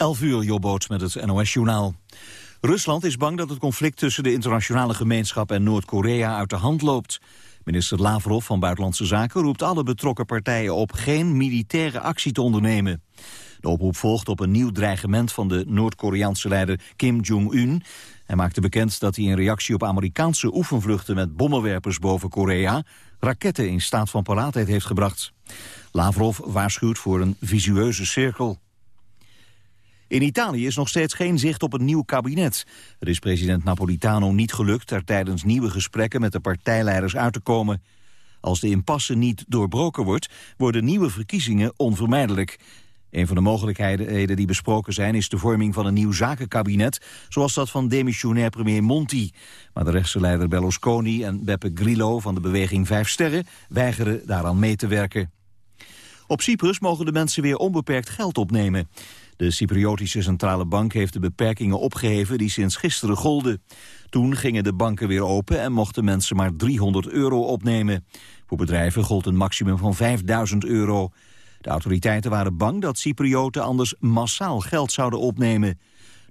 11 uur, Jobboot met het NOS-journaal. Rusland is bang dat het conflict tussen de internationale gemeenschap en Noord-Korea uit de hand loopt. Minister Lavrov van Buitenlandse Zaken roept alle betrokken partijen op geen militaire actie te ondernemen. De oproep volgt op een nieuw dreigement van de Noord-Koreaanse leider Kim Jong-un. Hij maakte bekend dat hij in reactie op Amerikaanse oefenvluchten met bommenwerpers boven Korea raketten in staat van paraatheid heeft gebracht. Lavrov waarschuwt voor een visueuze cirkel. In Italië is nog steeds geen zicht op een nieuw kabinet. Het is president Napolitano niet gelukt er tijdens nieuwe gesprekken met de partijleiders uit te komen. Als de impasse niet doorbroken wordt, worden nieuwe verkiezingen onvermijdelijk. Een van de mogelijkheden die besproken zijn is de vorming van een nieuw zakenkabinet, zoals dat van demissionair premier Monti. Maar de rechtse leider Berlusconi en Beppe Grillo van de beweging Vijf Sterren weigeren daaraan mee te werken. Op Cyprus mogen de mensen weer onbeperkt geld opnemen. De Cypriotische Centrale Bank heeft de beperkingen opgeheven die sinds gisteren golden. Toen gingen de banken weer open en mochten mensen maar 300 euro opnemen. Voor bedrijven gold een maximum van 5000 euro. De autoriteiten waren bang dat Cyprioten anders massaal geld zouden opnemen.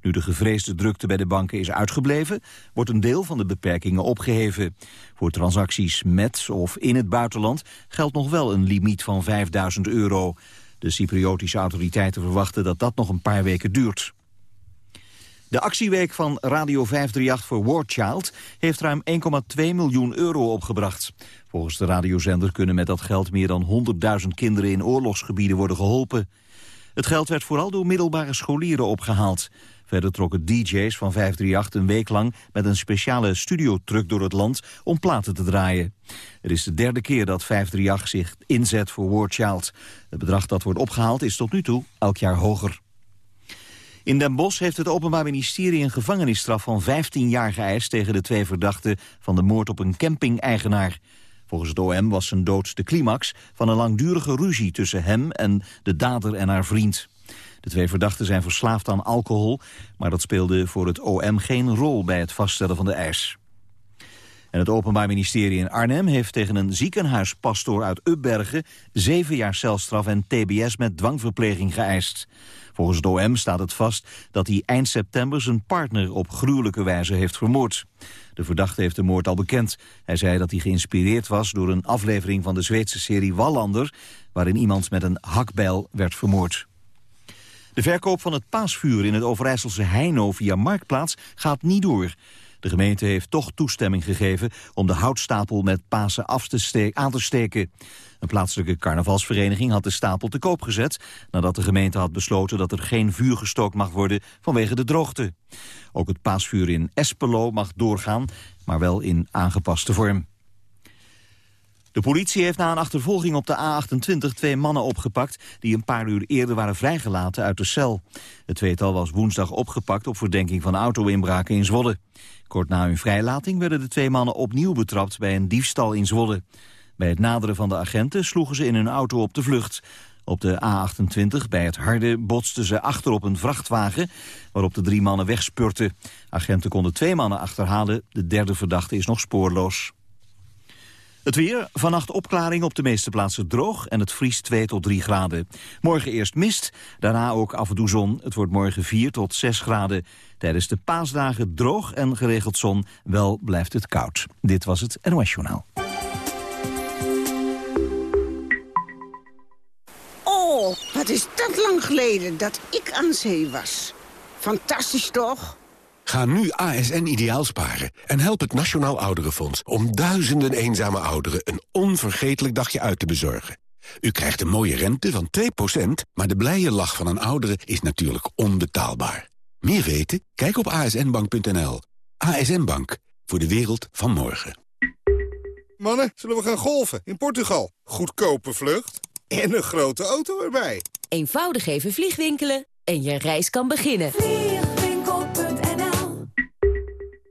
Nu de gevreesde drukte bij de banken is uitgebleven, wordt een deel van de beperkingen opgeheven. Voor transacties met of in het buitenland geldt nog wel een limiet van 5000 euro. De Cypriotische autoriteiten verwachten dat dat nog een paar weken duurt. De actieweek van Radio 538 voor War Child heeft ruim 1,2 miljoen euro opgebracht. Volgens de radiozender kunnen met dat geld meer dan 100.000 kinderen in oorlogsgebieden worden geholpen. Het geld werd vooral door middelbare scholieren opgehaald. Verder trokken DJ's van 538 een week lang met een speciale studiotruck door het land om platen te draaien. Het is de derde keer dat 538 zich inzet voor War Child. Het bedrag dat wordt opgehaald is tot nu toe elk jaar hoger. In Den Bosch heeft het Openbaar Ministerie een gevangenisstraf van 15 jaar geëist tegen de twee verdachten van de moord op een camping-eigenaar. Volgens het OM was zijn dood de climax van een langdurige ruzie tussen hem en de dader en haar vriend. De twee verdachten zijn verslaafd aan alcohol, maar dat speelde voor het OM geen rol bij het vaststellen van de eis. En het Openbaar Ministerie in Arnhem heeft tegen een ziekenhuispastoor uit Ubbergen zeven jaar celstraf en tbs met dwangverpleging geëist. Volgens het OM staat het vast dat hij eind september zijn partner op gruwelijke wijze heeft vermoord. De verdachte heeft de moord al bekend. Hij zei dat hij geïnspireerd was door een aflevering van de Zweedse serie Wallander... waarin iemand met een hakbijl werd vermoord. De verkoop van het paasvuur in het Overijsselse Heino via Marktplaats gaat niet door. De gemeente heeft toch toestemming gegeven om de houtstapel met Pasen af te aan te steken. Een plaatselijke carnavalsvereniging had de stapel te koop gezet... nadat de gemeente had besloten dat er geen vuur gestookt mag worden vanwege de droogte. Ook het paasvuur in Espelo mag doorgaan, maar wel in aangepaste vorm. De politie heeft na een achtervolging op de A28 twee mannen opgepakt... die een paar uur eerder waren vrijgelaten uit de cel. Het tweetal was woensdag opgepakt op verdenking van auto-inbraken in Zwolle. Kort na hun vrijlating werden de twee mannen opnieuw betrapt bij een diefstal in Zwolle. Bij het naderen van de agenten sloegen ze in hun auto op de vlucht. Op de A28 bij het Harde botsten ze achter op een vrachtwagen... waarop de drie mannen wegspurten. Agenten konden twee mannen achterhalen. De derde verdachte is nog spoorloos. Het weer, vannacht opklaring op de meeste plaatsen droog en het vriest 2 tot 3 graden. Morgen eerst mist, daarna ook af en toe zon. Het wordt morgen 4 tot 6 graden. Tijdens de paasdagen droog en geregeld zon, wel blijft het koud. Dit was het NOS Journaal. Oh, wat is dat lang geleden dat ik aan zee was. Fantastisch toch? Ga nu ASN ideaal sparen en help het Nationaal Ouderenfonds... om duizenden eenzame ouderen een onvergetelijk dagje uit te bezorgen. U krijgt een mooie rente van 2%, maar de blije lach van een oudere is natuurlijk onbetaalbaar. Meer weten? Kijk op asnbank.nl. ASN Bank, voor de wereld van morgen. Mannen, zullen we gaan golfen in Portugal? Goedkope vlucht en een grote auto erbij. Eenvoudig even vliegwinkelen en je reis kan beginnen.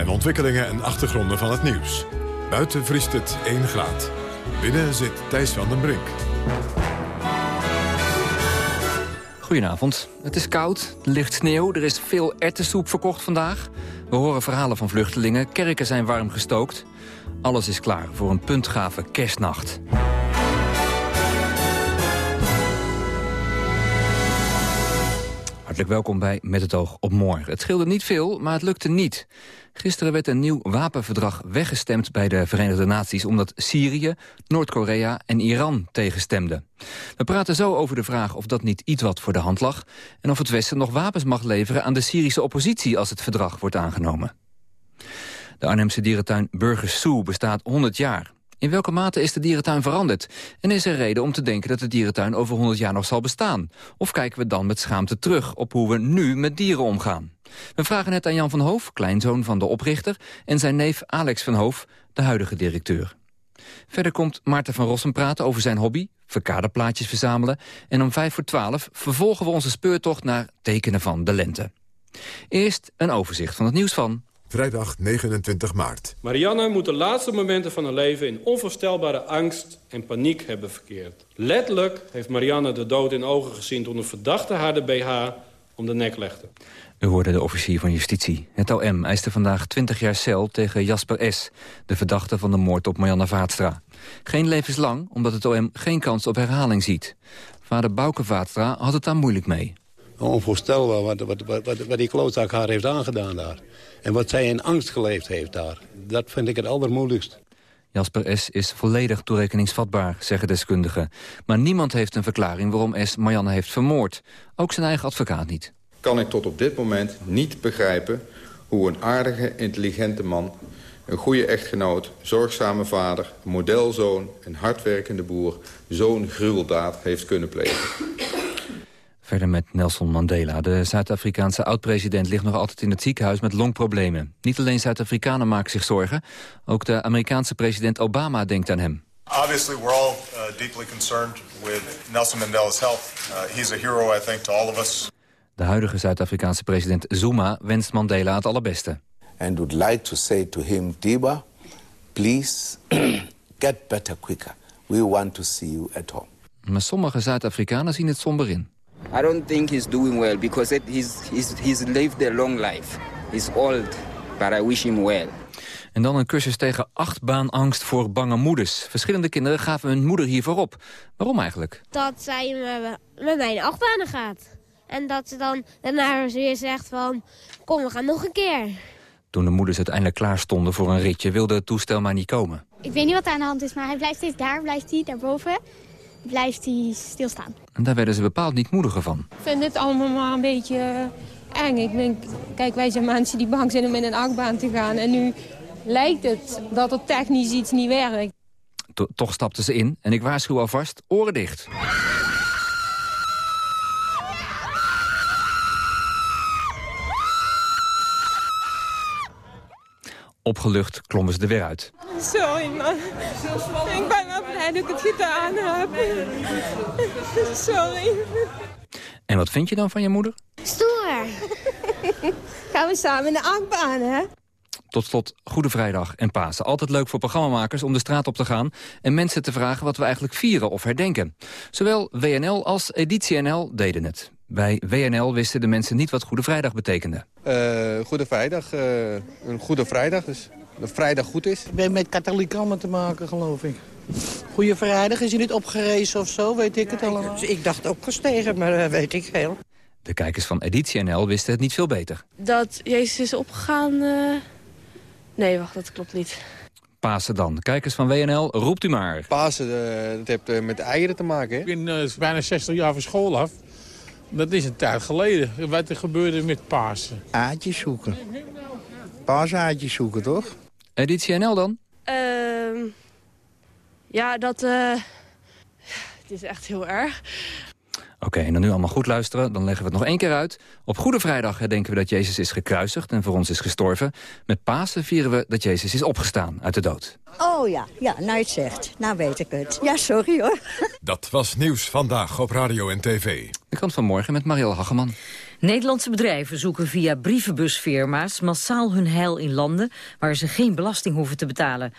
en ontwikkelingen en achtergronden van het nieuws. Buiten vriest het 1 graad. Binnen zit Thijs van den Brink. Goedenavond. Het is koud, er ligt sneeuw, er is veel ertessoep verkocht vandaag. We horen verhalen van vluchtelingen, kerken zijn warm gestookt. Alles is klaar voor een puntgave kerstnacht. Welkom bij Met het oog op morgen. Het scheelde niet veel, maar het lukte niet. Gisteren werd een nieuw wapenverdrag weggestemd bij de Verenigde Naties... omdat Syrië, Noord-Korea en Iran tegenstemden. We praten zo over de vraag of dat niet iets wat voor de hand lag... en of het Westen nog wapens mag leveren aan de Syrische oppositie... als het verdrag wordt aangenomen. De Arnhemse dierentuin Burgers Zoo bestaat 100 jaar. In welke mate is de dierentuin veranderd? En is er reden om te denken dat de dierentuin over 100 jaar nog zal bestaan? Of kijken we dan met schaamte terug op hoe we nu met dieren omgaan? We vragen het aan Jan van Hoof, kleinzoon van de oprichter... en zijn neef Alex van Hoof, de huidige directeur. Verder komt Maarten van Rossum praten over zijn hobby, verkaderplaatjes verzamelen... en om vijf voor twaalf vervolgen we onze speurtocht naar tekenen van de lente. Eerst een overzicht van het nieuws van... Vrijdag 29 maart. Marianne moet de laatste momenten van haar leven in onvoorstelbare angst en paniek hebben verkeerd. Letterlijk heeft Marianne de dood in ogen gezien toen een verdachte haar de BH om de nek legde. U hoorde de officier van justitie. Het OM eiste vandaag 20 jaar cel tegen Jasper S., de verdachte van de moord op Marianne Vaatstra. Geen levenslang, omdat het OM geen kans op herhaling ziet. Vader Bouke Vaatstra had het daar moeilijk mee. Onvoorstelbaar wat, wat, wat, die klootzak haar heeft aangedaan daar. En wat zij in angst geleefd heeft daar. Dat vind ik het allermoeilijkst. Jasper S. is volledig toerekeningsvatbaar, zeggen deskundigen. Maar niemand heeft een verklaring waarom S. Marianne heeft vermoord. Ook zijn eigen advocaat niet. Kan ik tot op dit moment niet begrijpen hoe een aardige, intelligente man... een goede echtgenoot, zorgzame vader, modelzoon... en hardwerkende boer zo'n gruweldaad heeft kunnen plegen. Verder met Nelson Mandela. De Zuid-Afrikaanse oud-president ligt nog altijd in het ziekenhuis met longproblemen. Niet alleen Zuid-Afrikanen maken zich zorgen. Ook de Amerikaanse president Obama denkt aan hem. Obviously we're all uh, deeply concerned with Nelson Mandela's health. Uh, he's a hero, I think, to all of us. De huidige Zuid-Afrikaanse president Zuma wenst Mandela het allerbeste. And would like to say to him, Diba, please get better quicker. We want to see you at home. Maar sommige Zuid-Afrikanen zien het somber in. I don't think he's doing well because it, he's, he's, he's lived a long life. He's old, but I wish him well. En dan een cursus tegen achtbaanangst voor bange moeders. Verschillende kinderen gaven hun moeder hiervoor op. Waarom eigenlijk? Dat zij met mij in achtbanen gaat. En dat ze dan daarna weer zegt van, kom we gaan nog een keer. Toen de moeders uiteindelijk klaar stonden voor een ritje wilde het toestel maar niet komen. Ik weet niet wat er aan de hand is, maar hij blijft steeds daar, blijft hij daarboven blijft hij stilstaan. En daar werden ze bepaald niet moediger van. Ik vind het allemaal maar een beetje eng. Ik denk, kijk, wij zijn mensen die bang zijn om in een achtbaan te gaan. En nu lijkt het dat er technisch iets niet werkt. toch stapten ze in en ik waarschuw alvast, oren dicht. Opgelucht klommen ze er weer uit. Sorry man, ik ben wel blij dat ik het gedaan heb. Sorry. En wat vind je dan van je moeder? Stoer. Gaan we samen in de achtbaan, hè? Tot slot, Goede Vrijdag en Pasen. Altijd leuk voor programmamakers om de straat op te gaan... en mensen te vragen wat we eigenlijk vieren of herdenken. Zowel WNL als Editie NL deden het. Bij WNL wisten de mensen niet wat Goede Vrijdag betekende. Uh, goede Vrijdag, uh, een Goede Vrijdag, dus dat vrijdag goed is. Ik ben met katholieken te maken, geloof ik. Goede Vrijdag, is hij niet opgerezen of zo, weet ik het allemaal. Dus ik dacht ook gestegen, maar uh, weet ik veel. De kijkers van Editie NL wisten het niet veel beter. Dat Jezus is opgegaan... Nee, wacht, dat klopt niet. Pasen dan. Kijkers van WNL, roept u maar. Pasen, dat heeft met eieren te maken, hè? Ik ben bijna 60 jaar van school af. Dat is een tijd geleden. Wat er gebeurde met Pasen. Aadjes zoeken. Paasaadjes zoeken, toch? En dit CNL dan? Uh, ja, dat... Uh, het is echt heel erg. Oké, en dan nu allemaal goed luisteren. Dan leggen we het nog één keer uit. Op Goede Vrijdag denken we dat Jezus is gekruisigd en voor ons is gestorven. Met Pasen vieren we dat Jezus is opgestaan uit de dood. Oh ja, ja, nou je het zegt. Nou weet ik het. Ja, sorry hoor. Dat was Nieuws Vandaag op Radio en TV. De krant van morgen met Marielle Hageman. Nederlandse bedrijven zoeken via brievenbusfirma's massaal hun heil in landen waar ze geen belasting hoeven te betalen.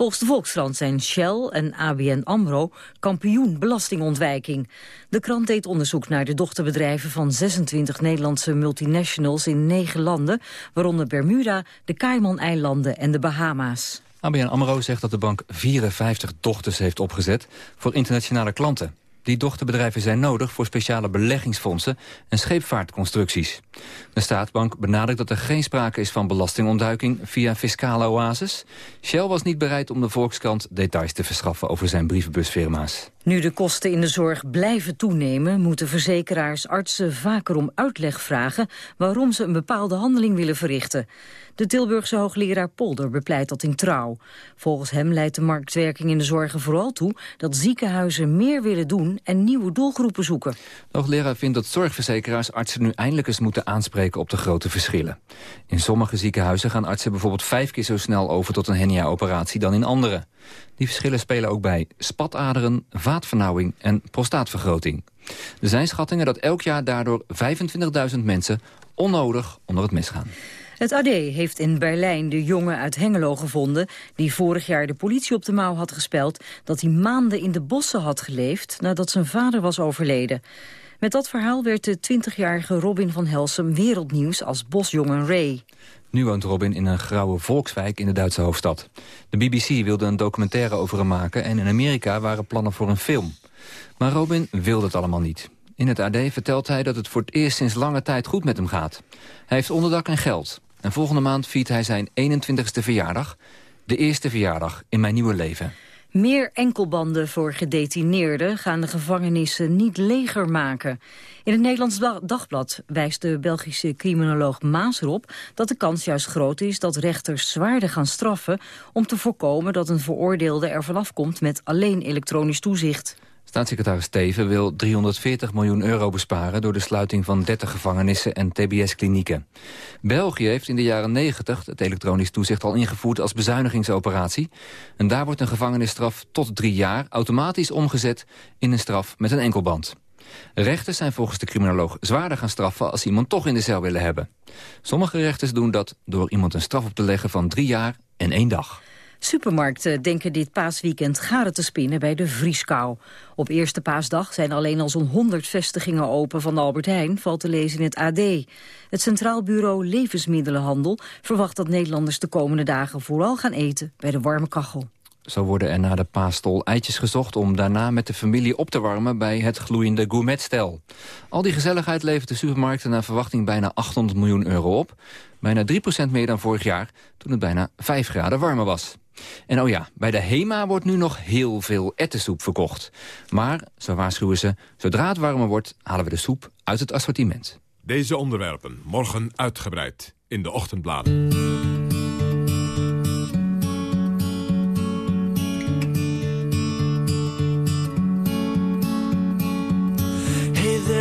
Volgens de Volkskrant zijn Shell en ABN AMRO kampioen belastingontwijking. De krant deed onderzoek naar de dochterbedrijven van 26 Nederlandse multinationals in negen landen, waaronder Bermuda, de Cayman-eilanden en de Bahama's. ABN AMRO zegt dat de bank 54 dochters heeft opgezet voor internationale klanten. Die dochterbedrijven zijn nodig voor speciale beleggingsfondsen en scheepvaartconstructies. De staatsbank benadrukt dat er geen sprake is van belastingontduiking via fiscale oases. Shell was niet bereid om de Volkskrant details te verschaffen over zijn brievenbusfirma's. Nu de kosten in de zorg blijven toenemen... moeten verzekeraars artsen vaker om uitleg vragen... waarom ze een bepaalde handeling willen verrichten. De Tilburgse hoogleraar Polder bepleit dat in trouw. Volgens hem leidt de marktwerking in de zorg er vooral toe... dat ziekenhuizen meer willen doen en nieuwe doelgroepen zoeken. De hoogleraar vindt dat zorgverzekeraars artsen nu eindelijk eens moeten aanspreken op de grote verschillen. In sommige ziekenhuizen gaan artsen bijvoorbeeld vijf keer zo snel over tot een hernia-operatie dan in andere. Die verschillen spelen ook bij spataderen, vaatvernauwing en prostaatvergroting. Er zijn schattingen dat elk jaar daardoor 25.000 mensen onnodig onder het mes gaan. Het AD heeft in Berlijn de jongen uit Hengelo gevonden... die vorig jaar de politie op de mouw had gespeld... dat hij maanden in de bossen had geleefd nadat zijn vader was overleden. Met dat verhaal werd de 20-jarige Robin van Helsum wereldnieuws als bosjongen Ray. Nu woont Robin in een grauwe volkswijk in de Duitse hoofdstad. De BBC wilde een documentaire over hem maken... en in Amerika waren plannen voor een film. Maar Robin wilde het allemaal niet. In het AD vertelt hij dat het voor het eerst sinds lange tijd goed met hem gaat. Hij heeft onderdak en geld. En volgende maand viert hij zijn 21ste verjaardag. De eerste verjaardag in mijn nieuwe leven. Meer enkelbanden voor gedetineerden gaan de gevangenissen niet leger maken. In het Nederlands Dagblad wijst de Belgische criminoloog Maas erop... dat de kans juist groot is dat rechters zwaarder gaan straffen... om te voorkomen dat een veroordeelde er vanaf komt met alleen elektronisch toezicht. Staatssecretaris Steven wil 340 miljoen euro besparen... door de sluiting van 30 gevangenissen en tbs-klinieken. België heeft in de jaren 90 het elektronisch toezicht al ingevoerd als bezuinigingsoperatie. En daar wordt een gevangenisstraf tot drie jaar automatisch omgezet... in een straf met een enkelband. Rechters zijn volgens de criminoloog zwaarder gaan straffen... als iemand toch in de cel willen hebben. Sommige rechters doen dat door iemand een straf op te leggen van drie jaar en één dag. Supermarkten denken dit paasweekend garen te spinnen bij de vrieskou. Op eerste paasdag zijn alleen al zo'n 100 vestigingen open van Albert Heijn, valt te lezen in het AD. Het Centraal Bureau Levensmiddelenhandel verwacht dat Nederlanders de komende dagen vooral gaan eten bij de warme kachel. Zo worden er na de paastol eitjes gezocht om daarna met de familie op te warmen bij het gloeiende gourmetstel. Al die gezelligheid levert de supermarkten naar verwachting bijna 800 miljoen euro op. Bijna 3% meer dan vorig jaar, toen het bijna 5 graden warmer was. En oh ja, bij de HEMA wordt nu nog heel veel ettensoep verkocht. Maar, zo waarschuwen ze, zodra het warmer wordt... halen we de soep uit het assortiment. Deze onderwerpen morgen uitgebreid in de ochtendbladen.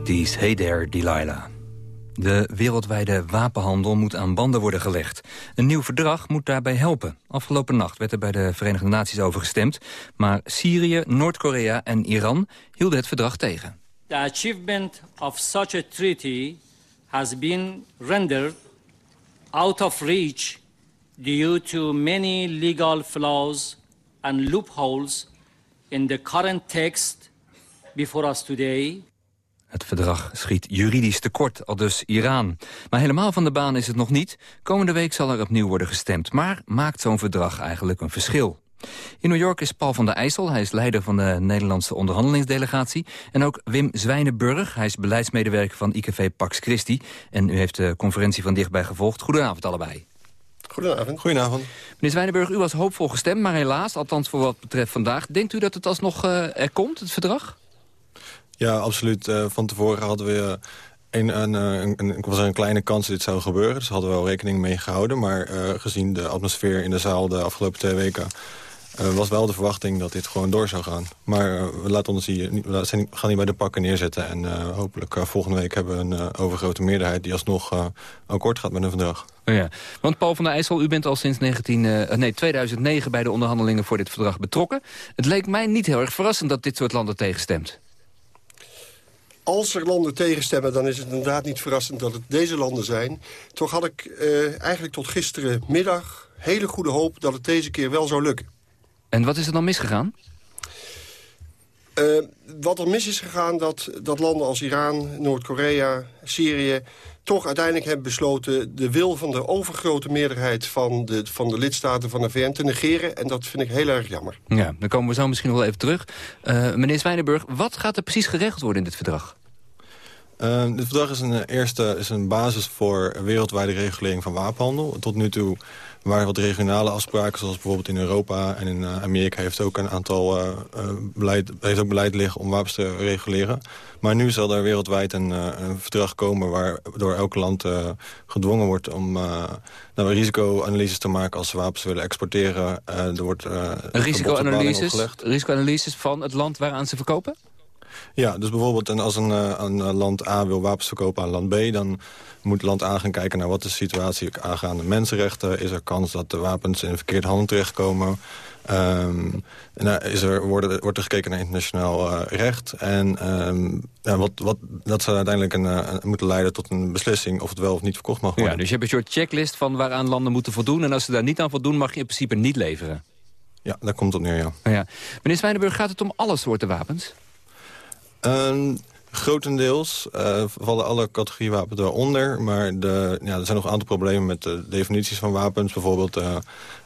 Tees, Hey There, Delilah. De wereldwijde wapenhandel moet aan banden worden gelegd. Een nieuw verdrag moet daarbij helpen. Afgelopen nacht werd er bij de Verenigde Naties over gestemd... maar Syrië, Noord-Korea en Iran hielden het verdrag tegen. The achievement of such a treaty has been rendered out of reach due to many legal flaws and loopholes in the current text before us today. Het verdrag schiet juridisch tekort, al dus Iran. Maar helemaal van de baan is het nog niet. Komende week zal er opnieuw worden gestemd. Maar maakt zo'n verdrag eigenlijk een verschil? In New York is Paul van der IJssel. Hij is leider van de Nederlandse onderhandelingsdelegatie. En ook Wim Zwijnenburg. Hij is beleidsmedewerker van IKV Pax Christi. En u heeft de conferentie van dichtbij gevolgd. Goedenavond allebei. Goedenavond. Goedenavond. Meneer Zwijnenburg, u was hoopvol gestemd, maar helaas, althans voor wat betreft vandaag. Denkt u dat het alsnog uh, er komt, het verdrag? Ja, absoluut. Uh, van tevoren hadden we een, een, een, was een kleine kans dat dit zou gebeuren. Dus hadden we wel rekening mee gehouden. Maar uh, gezien de atmosfeer in de zaal de afgelopen twee weken... Uh, was wel de verwachting dat dit gewoon door zou gaan. Maar uh, we, laten ons hier, we gaan hier bij de pakken neerzetten. En hopelijk volgende week hebben we een overgrote meerderheid... die alsnog akkoord gaat met een verdrag. Oh ja. Want Paul van der IJssel, u bent al sinds 19, nee, 2009 bij de onderhandelingen voor dit verdrag betrokken. Het leek mij niet heel erg verrassend dat dit soort landen tegenstemt. Als er landen tegenstemmen, dan is het inderdaad niet verrassend dat het deze landen zijn. Toch had ik eigenlijk tot gisterenmiddag hele goede hoop dat het deze keer wel zou lukken. En wat is er dan misgegaan? Uh, wat er mis is gegaan, dat, dat landen als Iran, Noord-Korea, Syrië... toch uiteindelijk hebben besloten de wil van de overgrote meerderheid... van de, van de lidstaten van de VN te negeren. En dat vind ik heel erg jammer. Ja, dan komen we zo misschien nog wel even terug. Uh, meneer Zwijnenburg, wat gaat er precies geregeld worden in dit verdrag? Uh, dit verdrag is een, eerste, is een basis voor wereldwijde regulering van wapenhandel. Tot nu toe waren wat regionale afspraken, zoals bijvoorbeeld in Europa en in uh, Amerika heeft ook een aantal uh, beleid, heeft ook beleid liggen om wapens te reguleren. Maar nu zal er wereldwijd een, een verdrag komen waardoor elk land gedwongen wordt om nou, risicoanalyses te maken als ze wapens willen exporteren. er wordt risicoanalyses, risicoanalyses van het land waaraan ze verkopen? Ja, dus bijvoorbeeld en als een, uh, een land A wil wapens verkopen aan land B... dan moet land A gaan kijken naar wat de situatie aangaande mensenrechten. Is er kans dat de wapens in verkeerde handen terechtkomen? Um, en, is er, worden, wordt er gekeken naar internationaal uh, recht. En um, ja, wat, wat, dat zou uiteindelijk een, uh, moeten leiden tot een beslissing... of het wel of niet verkocht mag worden. Ja, dus je hebt een soort checklist van waaraan landen moeten voldoen... en als ze daar niet aan voldoen, mag je in principe niet leveren. Ja, daar komt het neer, ja. Ja. Meneer Zwijnenburg, gaat het om alle soorten wapens? Um, grotendeels uh, vallen alle categorieën wapens eronder. Maar de, ja, er zijn nog een aantal problemen met de definities van wapens. Bijvoorbeeld uh,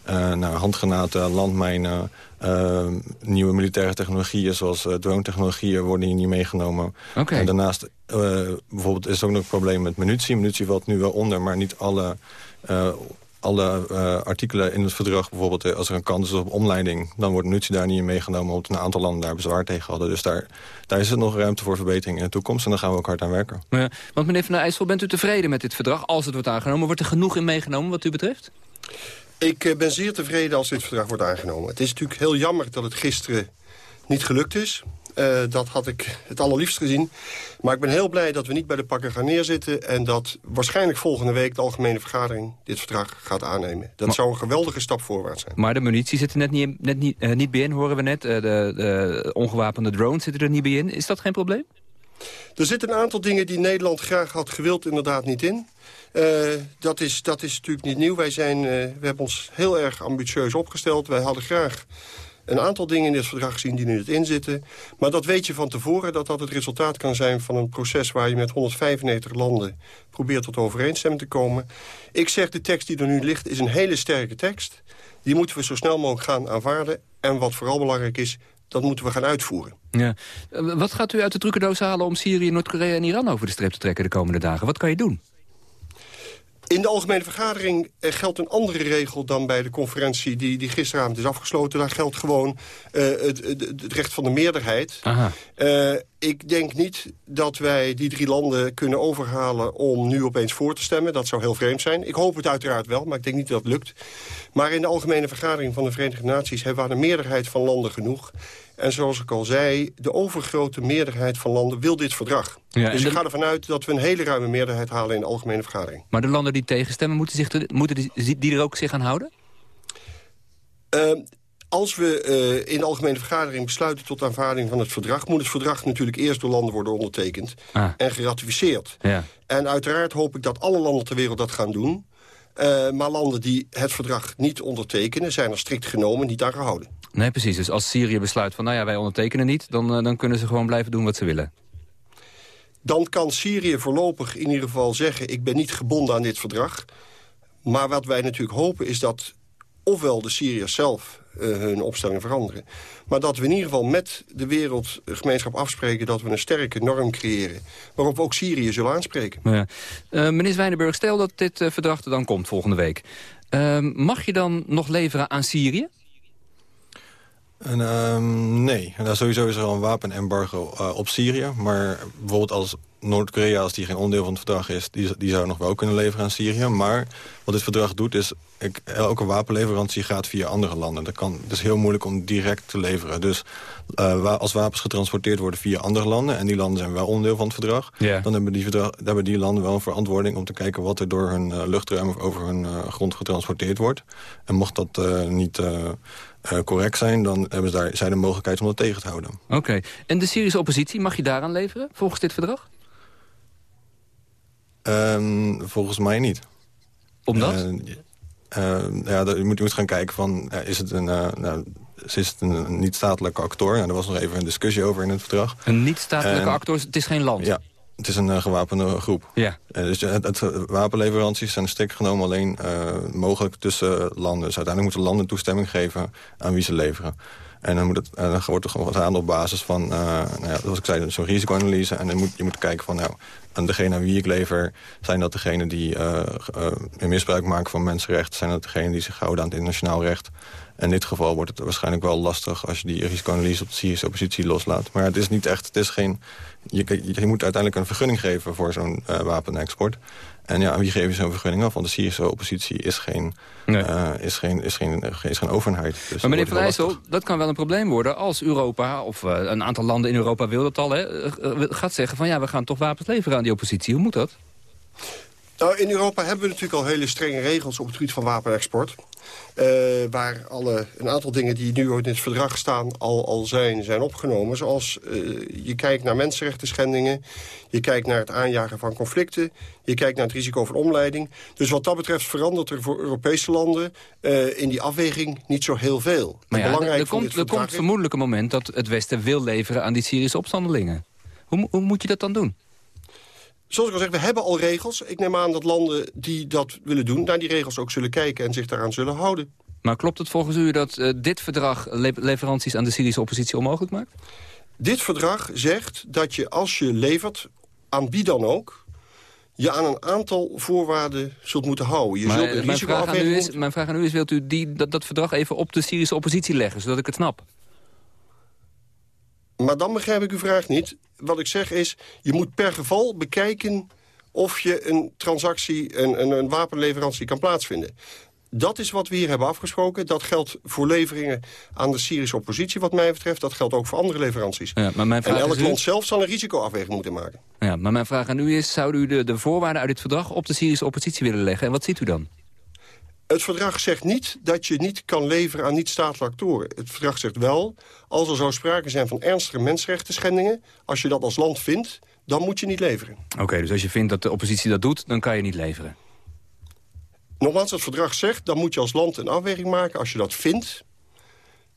uh, nou, handgranaten, landmijnen... nieuwe militaire technologieën zoals drone-technologieën worden hier niet meegenomen. Okay. En daarnaast bijvoorbeeld is er ook nog een probleem met munitie. Munitie valt nu wel onder, maar niet alle alle uh, artikelen in het verdrag, bijvoorbeeld eh, als er een kans is op omleiding... dan wordt munitie daar niet in meegenomen, omdat een aantal landen daar bezwaar tegen hadden. Dus daar, daar is er nog ruimte voor verbetering in de toekomst en daar gaan we ook hard aan werken. Ja, want meneer Van der IJssel, bent u tevreden met dit verdrag als het wordt aangenomen? Wordt er genoeg in meegenomen wat u betreft? Ik ben zeer tevreden als dit verdrag wordt aangenomen. Het is natuurlijk heel jammer dat het gisteren niet gelukt is. Uh, dat had ik het allerliefst gezien. Maar ik ben heel blij dat we niet bij de pakken gaan neerzitten... en dat waarschijnlijk volgende week de Algemene Vergadering dit verdrag gaat aannemen. Dat zou een geweldige stap voorwaarts zijn. Maar de munitie zit er net niet, net niet, uh, niet bij in, horen we net. Uh, de, de ongewapende drones zitten er niet bij in. Is dat geen probleem? Er zitten een aantal dingen die Nederland graag had gewild inderdaad niet in. Uh, dat, is, dat is natuurlijk niet nieuw. Wij zijn, uh, we hebben ons heel erg ambitieus opgesteld. Wij hadden graag een aantal dingen in dit verdrag gezien die nu het inzitten. Maar dat weet je van tevoren dat dat het resultaat kan zijn van een proces... waar je met 195 landen probeert tot overeenstemming te komen. Ik zeg, de tekst die er nu ligt is een hele sterke tekst. Die moeten we zo snel mogelijk gaan aanvaarden. En wat vooral belangrijk is, dat moeten we gaan uitvoeren. Ja. Wat gaat u uit de trucendoos halen om Syrië, Noord-Korea en Iran over de streep te trekken de komende dagen? Wat kan je doen? In de algemene vergadering geldt een andere regel dan bij de conferentie die, die gisteravond is afgesloten. Daar geldt gewoon uh, het, het, het, recht van de meerderheid. Uh, ik denk niet dat wij die drie landen kunnen overhalen om nu opeens voor te stemmen. Dat zou heel vreemd zijn. Ik hoop het uiteraard wel, maar ik denk niet dat het lukt. Maar in de algemene vergadering van de Verenigde Naties hebben we aan de meerderheid van landen genoeg. En zoals ik al zei, de overgrote meerderheid van landen wil dit verdrag. Ja, dus ik ga ervan uit dat we een hele ruime meerderheid halen in de algemene vergadering. Maar de landen die tegenstemmen, moeten, zich te, moeten die, die er ook zich aan houden? Uh, als we uh, in de algemene vergadering besluiten tot aanvaarding van het verdrag... moet het verdrag natuurlijk eerst door landen worden ondertekend ah. en geratificeerd. Ja. En uiteraard hoop ik dat alle landen ter wereld dat gaan doen. Uh, maar landen die het verdrag niet ondertekenen... zijn er strikt genomen niet aan gehouden. Nee, precies. Dus als Syrië besluit van, nou ja, wij ondertekenen niet... dan, uh, dan kunnen ze gewoon blijven doen wat ze willen. Dan kan Syrië voorlopig in ieder geval zeggen... ik ben niet gebonden aan dit verdrag. Maar wat wij natuurlijk hopen is dat ofwel de Syriërs zelf uh, hun opstelling veranderen. Maar dat we in ieder geval met de wereldgemeenschap afspreken... dat we een sterke norm creëren waarop we ook Syrië zullen aanspreken. Ja. Uh, meneer Zwijnenburg, stel dat dit uh, verdrag er dan komt volgende week. mag je dan nog leveren aan Syrië? En, um, nee, nou, sowieso is er al een wapenembargo uh, op Syrië. Maar bijvoorbeeld als Noord-Korea, als die geen onderdeel van het verdrag is... Die, die zou nog wel kunnen leveren aan Syrië. Maar wat dit verdrag doet is... Ik, elke wapenleverantie gaat via andere landen. Dat kan, het is heel moeilijk om direct te leveren. Dus uh, als wapens getransporteerd worden via andere landen... en die landen zijn wel onderdeel van het verdrag... Yeah. dan hebben die, verdrag, hebben die landen wel een verantwoording... om te kijken wat er door hun uh, luchtruim of over hun uh, grond getransporteerd wordt. En mocht dat niet... Correct zijn... dan hebben ze daar, zij de mogelijkheid om dat tegen te houden. Oké. Okay. En de Syrische oppositie, mag je daaraan leveren volgens dit verdrag? Um, volgens mij niet. Omdat? Uh, uh, ja, je, moet, je moet gaan kijken van, is het een... nou, is het een niet-statelijke actor? Nou, er was nog even een discussie over in het verdrag. Een niet-statelijke actor? Het is geen land? Ja, het is een gewapende groep. Ja. Dus het, het, wapenleveranties zijn strikt genomen alleen mogelijk tussen landen. Dus uiteindelijk moeten landen toestemming geven aan wie ze leveren. En dan, moet het, dan wordt er gewoon gedaan op basis van, nou ja, zoals ik zei, zo'n risicoanalyse. En dan moet je moet kijken van, nou, aan degene aan wie ik lever... zijn dat degenen die uh, misbruik maken van mensenrechten... zijn dat degenen die zich houden aan het internationaal recht. In dit geval wordt het waarschijnlijk wel lastig... als je die risicoanalyse op de Syrische oppositie loslaat. Maar het is niet echt, het is geen... Je, moet uiteindelijk een vergunning geven voor zo'n wapenexport. En ja, wie geeft je zo'n vergunning af? Want de Syrische oppositie is geen, nee. uh, is geen, is geen, is geen overheid. Dus maar meneer Van Rijssel, dat kan wel een probleem worden... als Europa, of uh, een aantal landen in Europa wil dat al... Hè, gaat zeggen van ja, we gaan toch wapens leveren aan die oppositie. Hoe moet dat? Nou, in Europa hebben we natuurlijk al hele strenge regels op het gebied van wapenexport. Uh, waar alle, een aantal dingen die nu in het verdrag staan al, al zijn, zijn opgenomen. Zoals uh, je kijkt naar mensenrechten schendingen, je kijkt naar het aanjagen van conflicten... je kijkt naar het risico van omleiding. Dus wat dat betreft verandert er voor Europese landen uh, in die afweging niet zo heel veel. Maar ja, belangrijk er, komt, er komt vermoedelijk een moment dat het Westen wil leveren aan die Syrische opstandelingen. Hoe, hoe moet je dat dan doen? Zoals ik al zeg, we hebben al regels. Ik neem aan dat landen die dat willen doen... naar die regels ook zullen kijken en zich daaraan zullen houden. Maar klopt het volgens u dat uh, dit verdrag le leveranties aan de Syrische oppositie onmogelijk maakt? Dit verdrag zegt dat je als je levert, aan wie dan ook... je aan een aantal voorwaarden zult moeten houden. Je maar, zult een mijn, vraag aan u is, mijn vraag aan u is, wilt u die, dat, dat verdrag even op de Syrische oppositie leggen... zodat ik het snap? Maar dan begrijp ik uw vraag niet. Wat ik zeg is, je moet per geval bekijken of je een transactie, een, een, een wapenleverantie kan plaatsvinden. Dat is wat we hier hebben afgesproken. Dat geldt voor leveringen aan de Syrische oppositie wat mij betreft. Dat geldt ook voor andere leveranties. Ja, maar mijn vraag en elk land zelf zal een risicoafweging moeten maken. Ja, maar mijn vraag aan u is, zou u de, de voorwaarden uit dit verdrag op de Syrische oppositie willen leggen? En wat ziet u dan? Het verdrag zegt niet dat je niet kan leveren aan niet-statelijke actoren. Het verdrag zegt wel, als er zou sprake zijn van ernstige mensenrechten schendingen... als je dat als land vindt, dan moet je niet leveren. Oké, okay, dus als je vindt dat de oppositie dat doet, dan kan je niet leveren? Nogmaals, het verdrag zegt, dan moet je als land een afweging maken. Als je dat vindt,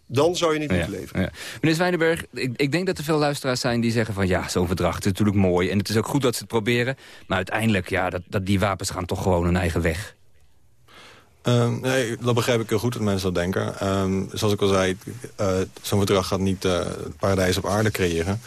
dan zou je niet ja, moeten leveren. Ja. Meneer Zwijnenberg, ik, ik, denk dat er veel luisteraars zijn die zeggen van... ja, zo'n verdrag is natuurlijk mooi en het is ook goed dat ze het proberen. Maar uiteindelijk, ja, dat, dat die wapens gaan toch gewoon hun eigen weg. Um, nee, dat begrijp ik heel goed dat mensen dat denken. Um, zoals ik al zei, uh, zo'n verdrag gaat niet uh, het paradijs op aarde creëren.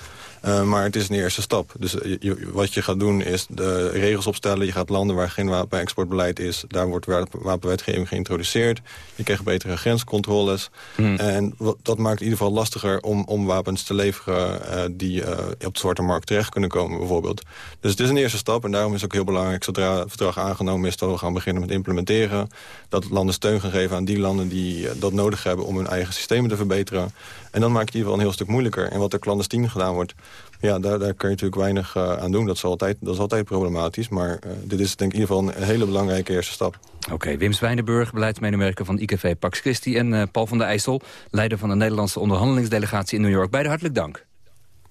Uh, maar het is een eerste stap. Dus je, wat je gaat doen is de regels opstellen. Je gaat landen waar geen wapenexportbeleid is... daar wordt wapenwetgeving geïntroduceerd. Je krijgt betere grenscontroles. Hmm. En dat maakt in ieder geval lastiger om, om wapens te leveren... Uh, die uh, op de zwarte markt terecht kunnen komen bijvoorbeeld. Dus het is een eerste stap en daarom is het ook heel belangrijk... zodra het verdrag aangenomen is dat we gaan beginnen met implementeren. Dat landen steun gaan geven aan die landen die dat nodig hebben... om hun eigen systemen te verbeteren. En dan maakt het in ieder geval een heel stuk moeilijker. En wat er clandestien gedaan wordt, ja, daar, daar kun je natuurlijk weinig uh, aan doen. Dat is altijd, dat is altijd problematisch. Maar uh, dit is denk ik in ieder geval een hele belangrijke eerste stap. Oké, okay, Wim Zwijnenburg, beleidsmedewerker van IKV Pax Christi... en uh, Paul van der IJssel, leider van de Nederlandse onderhandelingsdelegatie in New York. Beide hartelijk dank.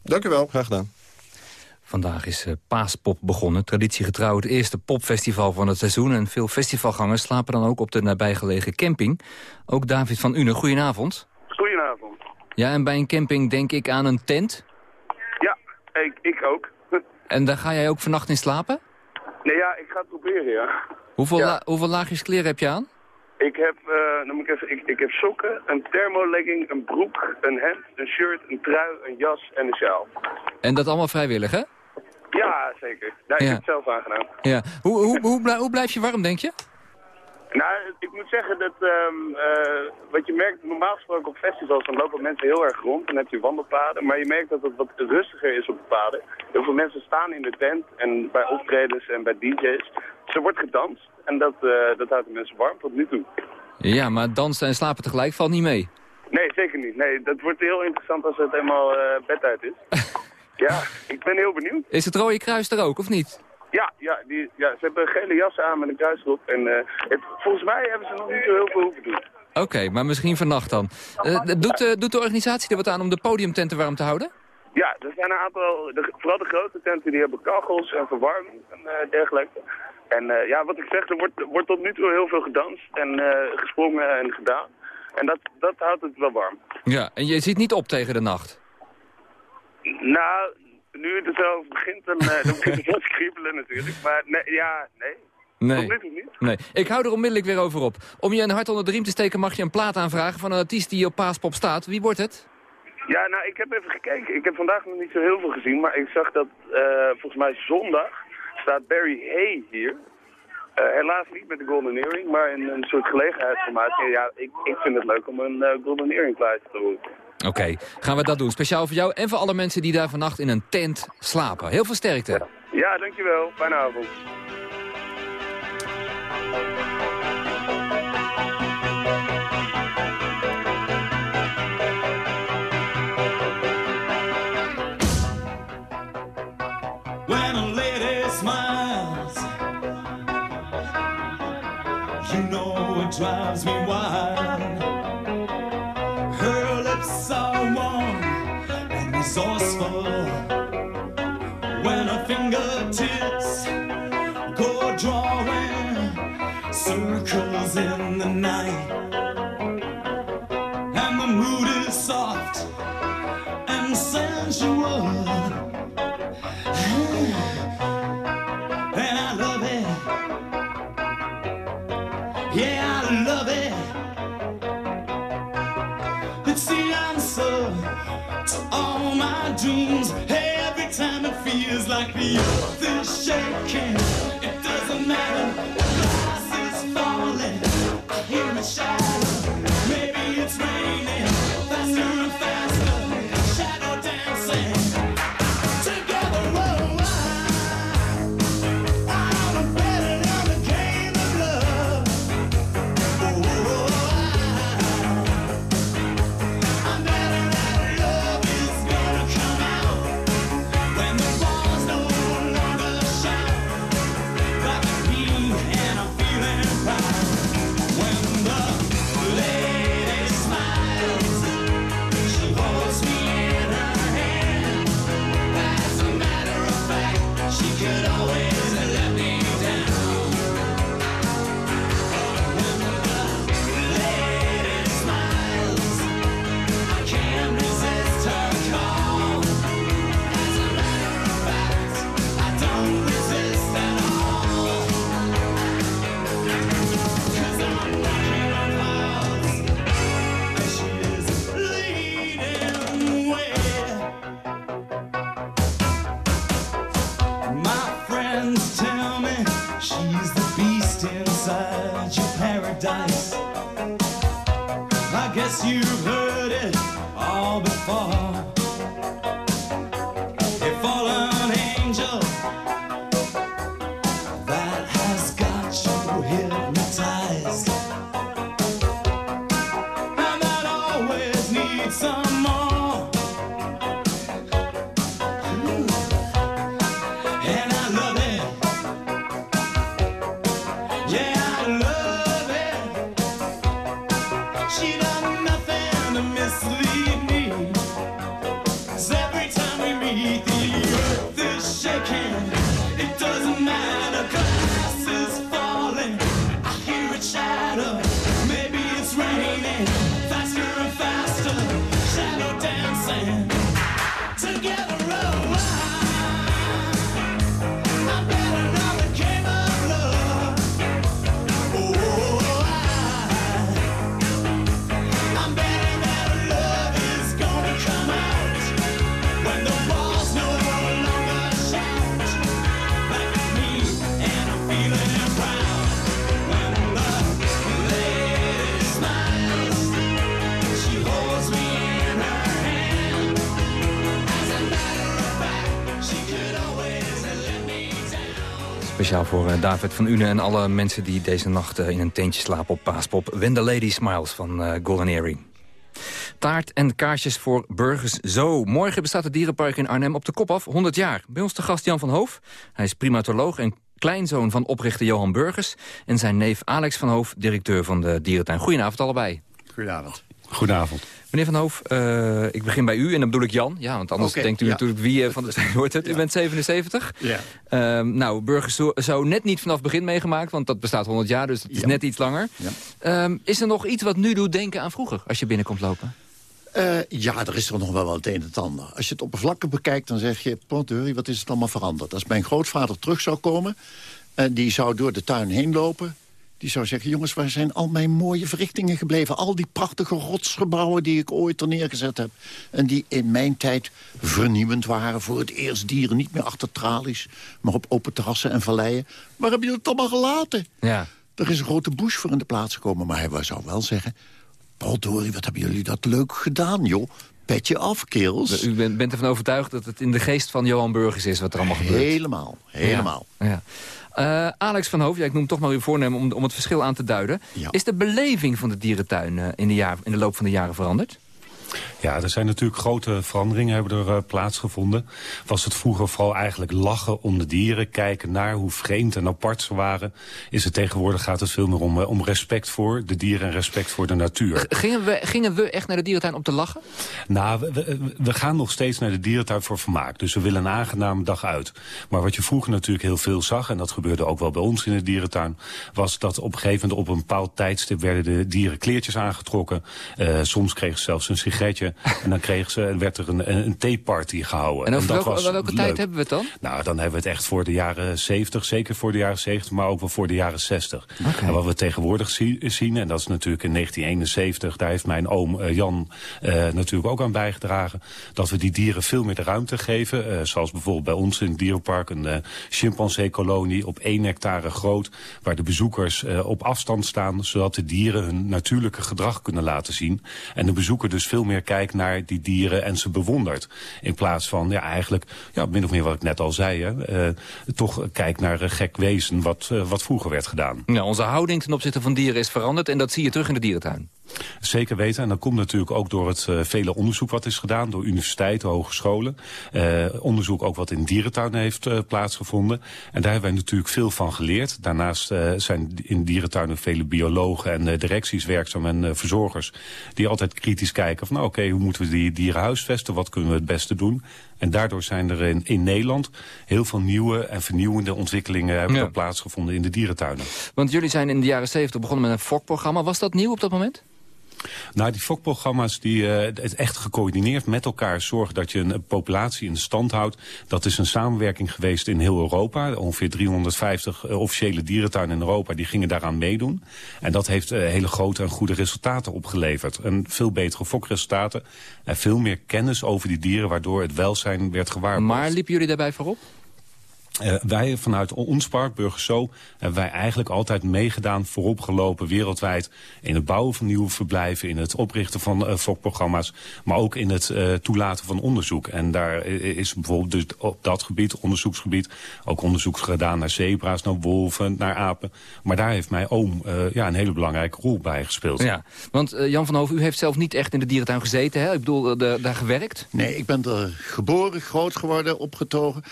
Dank u wel. Graag gedaan. Vandaag is uh, Paaspop begonnen. Traditiegetrouw het eerste popfestival van het seizoen. En veel festivalgangers slapen dan ook op de nabijgelegen camping. Ook David van Une, goedenavond. Ja, en bij een camping denk ik aan een tent? Ja, ik, ik ook. En daar ga jij ook vannacht in slapen? Nee, ja, ik ga het proberen, ja. Hoeveel, ja. La hoeveel laagjes kleren heb je aan? Ik heb, uh, dan moet ik, even, ik, ik heb sokken, een thermolegging, een broek, een hemd, een shirt, een trui, een jas en een sjaal. En dat allemaal vrijwillig, hè? Ja, zeker. Daar ja. ik het zelf aangedaan. Ja. Hoe, hoe, hoe, hoe blijf je warm, denk je? Nou, ik moet zeggen dat um, uh, wat je merkt, normaal gesproken op festivals, dan lopen mensen heel erg rond. Dan heb je wandelpaden, maar je merkt dat het wat rustiger is op de paden. Heel veel mensen staan in de tent en bij optredens en bij DJ's. Er wordt gedanst en dat, uh, dat houdt de mensen warm tot nu toe. Ja, maar dansen en slapen tegelijk valt niet mee. Nee, zeker niet. Nee, dat wordt heel interessant als het eenmaal uh, bed uit is. ja, ik ben heel benieuwd. Is het Rode Kruis er ook, of niet? Ja, ja, die, ja, ze hebben gele jassen aan met een kruis erop. En uh, het, volgens mij hebben ze nog niet zo heel veel hoeven doen. Oké, okay, maar misschien vannacht dan. Uh, doet, uh, doet de organisatie er wat aan om de podiumtenten warm te houden? Ja, er zijn een aantal, de, vooral de grote tenten, die hebben kachels en verwarming en dergelijke. En ja, wat ik zeg, er wordt, wordt tot nu toe heel veel gedanst en gesprongen en gedaan. En dat, dat houdt het wel warm. Ja, en je ziet niet op tegen de nacht? Nou, nu het zo begint, dan, uh, dan begint het te kriebelen natuurlijk. Maar nee, ja, nee. Nee. Niet. nee. Ik hou er onmiddellijk weer over op. Om je een hart onder de riem te steken mag je een plaat aanvragen van een artiest die op Paaspop staat. Wie wordt het? Ja, nou, ik heb even gekeken. Ik heb vandaag nog niet zo heel veel gezien, maar ik zag dat uh, volgens mij zondag staat Barry Hay hier. Eh, helaas niet met de Golden Earring, maar in een soort gelegenheidsformaat. Ja, ik, ik vind het leuk om een eh, Golden Earring plaatje te horen. Oké, gaan we dat doen. Speciaal voor jou en voor alle mensen die daar vannacht in een tent slapen. Heel veel sterkte. Ja, dankjewel. Fijne avond. When a lady smiles, you know it drives me wild. Circles in the night, Speciaal voor eh, David van Une en alle mensen die deze nacht eh, in een tentje slapen op Paaspop. When the Lady Smiles van eh, Golden Earring. Taart en kaarsjes voor burgers zo. Morgen bestaat het dierenpark in Arnhem op de kop af 100 jaar. Bij ons de gast Jan van Hoof. Hij is primatoloog en kleinzoon van oprichter Johan Burgers. En zijn neef Alex van Hoof, directeur van de dierentuin. Goedenavond allebei. Goedenavond. Goedenavond. Meneer Van Hoof, eh, ik begin bij u en dan bedoel ik Jan. Ja, want anders denkt u ja. natuurlijk wie eh, van de twee wordt het. U bent 77. Ja. Ehm, nou, Burgers zo, zo net niet vanaf begin meegemaakt, want dat bestaat 100 jaar, dus het is Ja. net iets langer. Ja. Ehm, is er nog iets wat nu doet denken aan vroeger, als je binnenkomt lopen? Eh, ja, er is er nog wel wat het een en het ander. Als je het oppervlakkig bekijkt, dan zeg je... Wat is het allemaal veranderd? Als mijn grootvader terug zou komen... en die zou door de tuin heen lopen... Die zou zeggen, jongens, waar zijn al mijn mooie verrichtingen gebleven? Al die prachtige rotsgebouwen die ik ooit er neergezet heb. En die in mijn tijd vernieuwend waren. Voor het eerst dieren niet meer achter tralies, maar op open terrassen en valleien. Waar hebben jullie het allemaal gelaten? Ja. Er is een grote bush voor in de plaats gekomen. Maar hij zou wel zeggen... Potdorie, wat hebben jullie dat leuk gedaan, joh. Petje af, kerels. U bent, bent ervan overtuigd dat het in de geest van Johan Burgers is wat er allemaal gebeurt? Helemaal, helemaal. Ja, ja. Eh, Alex van Hoofd, ja, ik noem toch maar uw voornemen om, om het verschil aan te duiden. Is de beleving van de dierentuin eh, in, de jaar, in de loop van de jaren veranderd? Ja, er zijn natuurlijk grote veranderingen hebben er uh, plaatsgevonden. Was het vroeger vooral eigenlijk lachen om de dieren, kijken naar hoe vreemd en apart ze waren. Is het tegenwoordig gaat het veel meer om, uh, om respect voor de dieren en respect voor de natuur. Gingen we, gingen we echt naar de dierentuin om te lachen? Nou, we, we, we, gaan nog steeds naar de dierentuin voor vermaak. Dus we willen een aangename dag uit. Maar wat je vroeger natuurlijk heel veel zag, en dat gebeurde ook wel bij ons in de dierentuin, was dat op een gegeven moment op een bepaald tijdstip werden de dieren kleertjes aangetrokken. Uh, soms kregen ze zelfs een En dan kreeg ze, werd er een, een theeparty gehouden. En dat welke, was welke leuk. tijd hebben we het dan? Nou, dan hebben we het echt voor de jaren 70, zeker voor de jaren 70, maar ook wel voor de jaren 60. Okay. En wat we tegenwoordig zie, zien, en dat is natuurlijk in 1971, daar heeft mijn oom uh, Jan uh, natuurlijk ook aan bijgedragen, dat we die dieren veel meer de ruimte geven. Uh, zoals bijvoorbeeld bij ons in het dierenpark een chimpansee-kolonie op één hectare groot, waar de bezoekers op afstand staan, zodat de dieren hun natuurlijke gedrag kunnen laten zien. En de bezoeker dus veel meer kijkt naar die dieren en ze bewondert. In plaats van, ja, eigenlijk, ja, min of meer wat ik net al zei, hè, uh, toch kijkt naar uh, gek wezen wat, uh, wat vroeger werd gedaan. Ja, onze houding ten opzichte van dieren is veranderd en dat zie je terug in de dierentuin. Zeker weten. En dat komt natuurlijk ook door het uh, vele onderzoek wat is gedaan... door universiteiten, hogescholen. Uh, onderzoek ook wat in dierentuinen heeft uh, plaatsgevonden. En daar hebben wij natuurlijk veel van geleerd. Daarnaast zijn in dierentuinen vele biologen en directies werkzaam... en verzorgers die altijd kritisch kijken van... nou oké, okay, hoe moeten we die dieren huisvesten? Wat kunnen we het beste doen? En daardoor zijn er in, in Nederland heel veel nieuwe en vernieuwende ontwikkelingen hebben ja. plaatsgevonden in de dierentuinen. Want jullie zijn in de jaren 70 begonnen met een fokprogramma. Was dat nieuw op dat moment? Nou, die fokprogramma's die uh, het echt gecoördineerd met elkaar zorgen dat je een populatie in stand houdt. Dat is een samenwerking geweest in heel Europa. Ongeveer 350 uh, officiële dierentuinen in Europa die gingen daaraan meedoen. En dat heeft uh, hele grote en goede resultaten opgeleverd. En veel betere fokresultaten en veel meer kennis over die dieren waardoor het welzijn werd gewaarborgd. Maar liepen jullie daarbij voorop? Uh, wij vanuit ons park, Burgers Zo, hebben wij eigenlijk altijd meegedaan, vooropgelopen wereldwijd in het bouwen van nieuwe verblijven, in het oprichten van uh, fokprogramma's, maar ook in het uh, toelaten van onderzoek. En daar is bijvoorbeeld dus op dat gebied, onderzoeksgebied, ook onderzoek gedaan naar zebra's, naar wolven, naar apen. Maar daar heeft mijn oom ja, een hele belangrijke rol bij gespeeld. Ja, want Jan van Hoven, u heeft zelf niet echt in de dierentuin gezeten, hè? Ik bedoel, de, daar gewerkt? Nee, ik ben er geboren, groot geworden, opgetogen.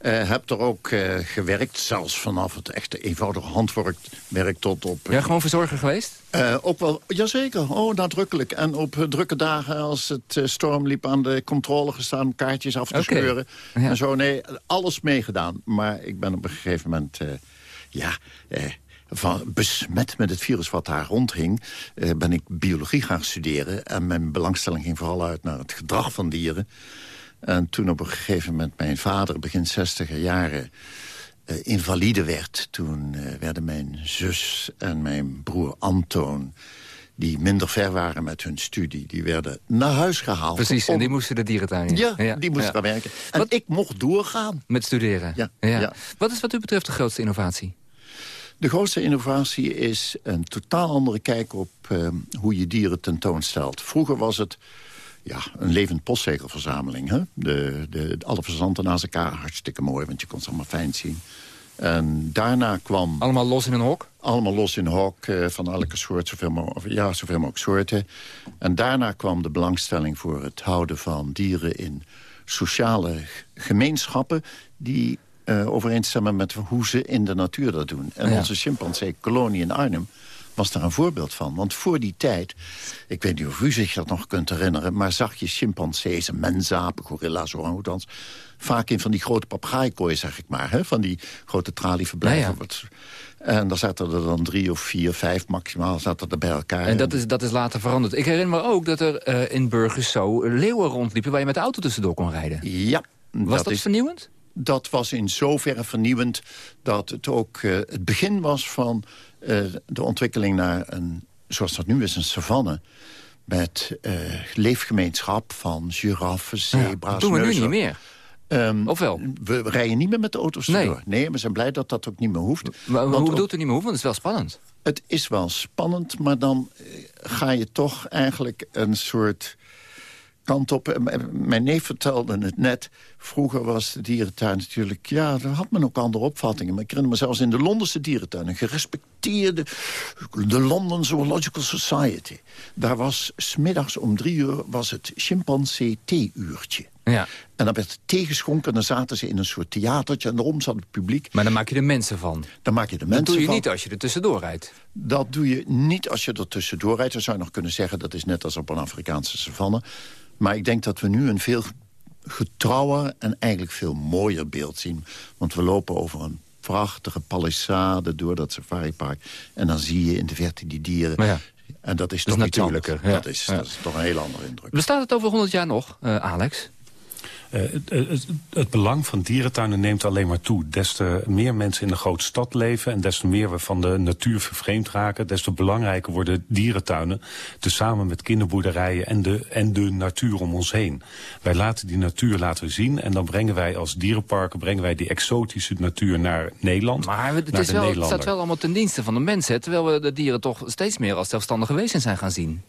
Uh, heb er ook uh, gewerkt, zelfs vanaf het echte eenvoudige handwerk werk tot op... Uh, ja, gewoon verzorger geweest? ook wel, jazeker, oh, nadrukkelijk. En op drukke dagen als het storm liep aan de controle gestaan... kaartjes af te okay. scheuren ja. en zo. Nee, alles meegedaan. Maar ik ben op een gegeven moment, ja... Van, besmet met het virus wat daar rondhing... ben ik biologie gaan studeren. En mijn belangstelling ging vooral uit naar het gedrag van dieren. En toen op een gegeven moment mijn vader begin zestiger jaren uh, invalide werd... toen uh, werden mijn zus en mijn broer Antoon die minder ver waren met hun studie, die werden naar huis gehaald. Precies, om... en die moesten de dierentuin in. Ja, ja die moesten ja. gaan werken. En wat... ik mocht doorgaan. Met studeren? Ja. ja. ja. Wat is wat u betreft de grootste innovatie? De grootste innovatie is een totaal andere kijk op uh, hoe je dieren tentoonstelt. Vroeger was het ja, een levend postzegelverzameling. Hè? De, de, alle verzanten naast elkaar, hartstikke mooi, want je kon ze allemaal fijn zien. En daarna kwam... Allemaal los in een hok? Allemaal los in een hok, uh, van elke soort, zoveel mogelijk, ja, zoveel mogelijk soorten. En daarna kwam de belangstelling voor het houden van dieren in sociale gemeenschappen... die uh, overeenstemmen met hoe ze in de natuur dat doen. En ja. onze chimpansee-kolonie in Arnhem was daar een voorbeeld van. Want voor die tijd, ik weet niet of u zich dat nog kunt herinneren... maar zag je chimpansees, mensapen, gorilla's, orangutans... vaak in van die grote papegaaikooien, zeg ik maar. Hè? Van die grote tralieverblijven. Ja, ja. En daar zaten er dan drie of vier, vijf maximaal zaten er bij elkaar. En dat is, dat is later veranderd. Ik herinner me ook dat er uh, in Burgers zo leeuwen rondliepen... waar je met de auto tussendoor kon rijden. Ja. Was dat, dat is... vernieuwend? Dat was in zoverre vernieuwend dat het ook uh, het begin was van eh, de ontwikkeling naar een, zoals dat nu is, een savanne... met eh, leefgemeenschap van giraffen, zebra's, dat doen we nu niet meer. Ehm, Of wel? We rijden niet meer met de auto's Nee. erdoor. Nee, we zijn blij dat dat ook niet meer hoeft. Maar hoe ook- bedoelt u niet meer hoeven? Want het is wel spannend. het is wel spannend, maar dan eh, ga je toch eigenlijk een soort kant op. Eh, Mijn neef vertelde het net. Vroeger was de dierentuin natuurlijk... Ja, daar had men ook andere opvattingen. Maar ik herinner me zelfs in de Londense dierentuin... een gerespecteerde... de London Zoological Society. Daar was smiddags om drie uur... was het chimpansee theeuurtje. Ja. En dan werd thee geschonken en dan zaten ze in een soort theatertje... en daarom zat het publiek. Maar dan maak je er mensen van. Dan maak je de Dat mensen doe je van. niet als je er tussendoor rijdt. Dat doe je niet als je er tussendoor rijdt. Dan zou je nog kunnen zeggen, dat is net als op een Afrikaanse savanne. Maar ik denk dat we nu een veel getrouwer en eigenlijk veel mooier beeld zien. Want we lopen over een prachtige palissade door dat safaripark. En dan zie je in de verte die dieren. Maar ja, en dat is dat toch is natuurlijker, ja. Dat, is, Ja. dat is toch een hele andere indruk. Bestaat het over 100 jaar nog, eh, Alex? Eh, het, het, het belang van dierentuinen neemt alleen maar toe. Des te meer mensen in de grote stad leven... en des te meer we van de natuur vervreemd raken... des te belangrijker worden dierentuinen... tezamen met kinderboerderijen en de, en de natuur om ons heen. Wij laten die natuur laten zien... en dan brengen wij als dierenparken brengen wij die exotische natuur naar Nederland. Maar het, is wel, het staat wel allemaal ten dienste van de mensen. Terwijl we de dieren toch steeds meer als zelfstandige wezens zijn gaan zien.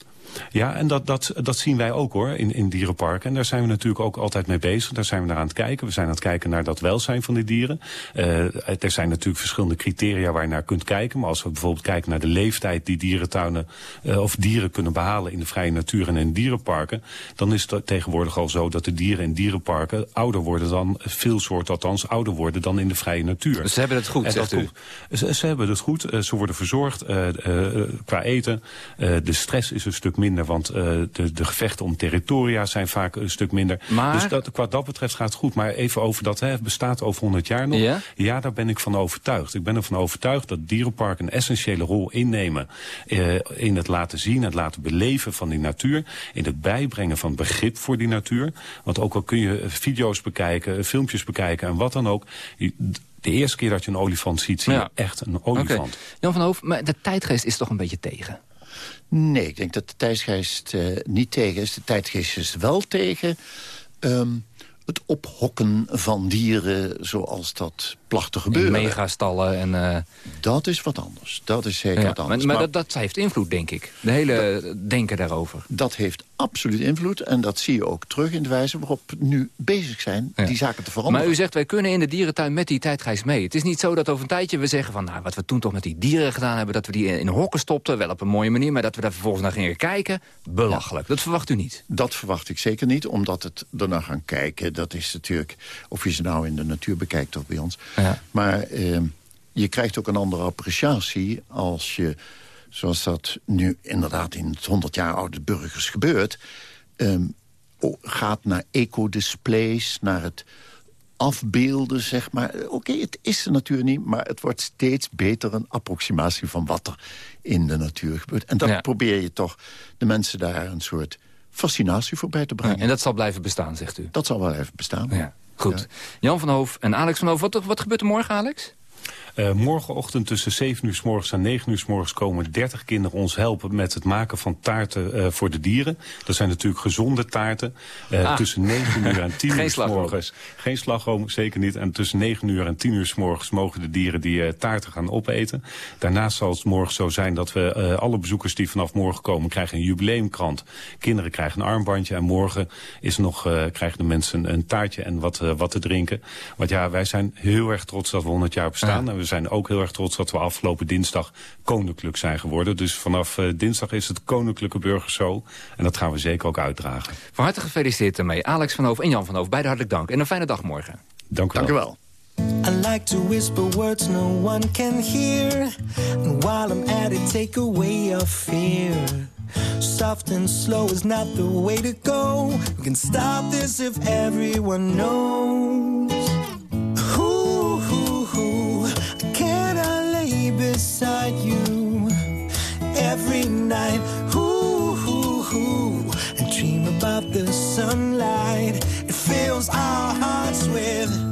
Ja, en dat, dat, dat zien wij ook hoor, in, in dierenparken. En daar zijn we natuurlijk ook altijd mee bezig. Daar zijn we naar aan het kijken. We zijn aan het kijken naar dat welzijn van die dieren. Eh, er zijn natuurlijk verschillende criteria waar je naar kunt kijken. Maar als we bijvoorbeeld kijken naar de leeftijd die dierentuinen... eh, of dieren kunnen behalen in de vrije natuur en in dierenparken... dan is het tegenwoordig al zo dat de dieren in dierenparken ouder worden dan... veel soorten althans ouder worden dan in de vrije natuur. Dus ze hebben het goed, En zegt u? Ze, ze hebben het goed. Eh, ze worden verzorgd qua eten. De stress is een stuk minder, want eh, de, de gevechten om territoria zijn vaak een stuk minder. Maar- Dus dat, qua dat betreft gaat het goed. Maar even over dat, hè, bestaat over 100 jaar nog. Ja? daar ben ik van overtuigd. Ik ben ervan overtuigd dat dierenparken een essentiële rol innemen... eh, in het laten zien, het laten beleven van die natuur... in het bijbrengen van begrip voor die natuur. Want ook al kun je video's bekijken, filmpjes bekijken en wat dan ook... de eerste keer dat je een olifant ziet, zie je Ja. echt een olifant. Jan van Hoof, maar de tijdgeest is toch een beetje tegen? Nee, ik denk dat de tijdsgeest eh, niet tegen is. De tijdgeest is wel tegen ehm, het ophokken van dieren zoals dat placht te gebeuren. Megastallen en... eh, Dat is wat anders. Dat is zeker ja, wat anders. Maar, maar dat, dat heeft invloed, denk ik. De hele denken daarover. Dat heeft absoluut invloed. En dat zie je ook terug in de wijze waarop we nu bezig zijn Ja. die zaken te veranderen. Maar u zegt, wij kunnen in de dierentuin met die tijdgeest mee. Het is niet zo dat over een tijdje we zeggen van... nou, wat we toen toch met die dieren gedaan hebben... dat we die in, in hokken stopten, wel op een mooie manier... maar dat we daar vervolgens naar gingen kijken, belachelijk. Dat verwacht u niet. Dat verwacht ik zeker niet, omdat het ernaar gaan kijken... dat is natuurlijk, of je ze nou in de natuur bekijkt of bij ons... maar ehm, je krijgt ook een andere appreciatie als je... zoals dat nu inderdaad in het 100 jaar oude burgers gebeurt... ehm, gaat naar ecodisplays, naar het afbeelden, zeg maar. Oké, het is de natuur niet, maar het wordt steeds beter... een approximatie van wat er in de natuur gebeurt. En dat Ja. probeer je toch de mensen daar een soort fascinatie voorbij te brengen. En dat zal blijven bestaan, zegt u. Dat zal wel even bestaan. Ja, goed. Jan van Hoof en Alex van Hoof. Wat, wat gebeurt er morgen, Alex? Eh, morgenochtend tussen 7 uur s morgens en 9 uur s morgens komen 30 kinderen ons helpen met het maken van taarten eh, voor de dieren. Dat zijn natuurlijk gezonde taarten. Eh, Ah. Tussen 9 uur en 10 Geen uur s morgens. Geen slagroom, zeker niet. En tussen 9 uur en 10 uur s morgens mogen de dieren die taarten gaan opeten. Daarnaast zal het morgen zo zijn dat we alle bezoekers die vanaf morgen komen krijgen een jubileumkrant. Kinderen krijgen een armbandje en morgen is nog, krijgen de mensen een taartje en wat, wat te drinken. Want ja, wij zijn heel erg trots dat we 100 jaar bestaan. En we zijn ook heel erg trots dat we afgelopen dinsdag koninklijk zijn geworden. Dus vanaf eh, dinsdag is het Koninklijke Burgershow. En dat gaan we zeker ook uitdragen. Van harte gefeliciteerd ermee. Alex van Hoof en Jan van Hoof. Beide hartelijk dank. En een fijne dag morgen. Dank u Dank u wel. I like to whisper words no one can hear. And while I'm at it, take away your fear. Soft and slow is not the way to go. We can stop this if everyone knows. Beside you every night? Ooh, ooh, ooh, and dream about the sunlight. It fills our hearts with.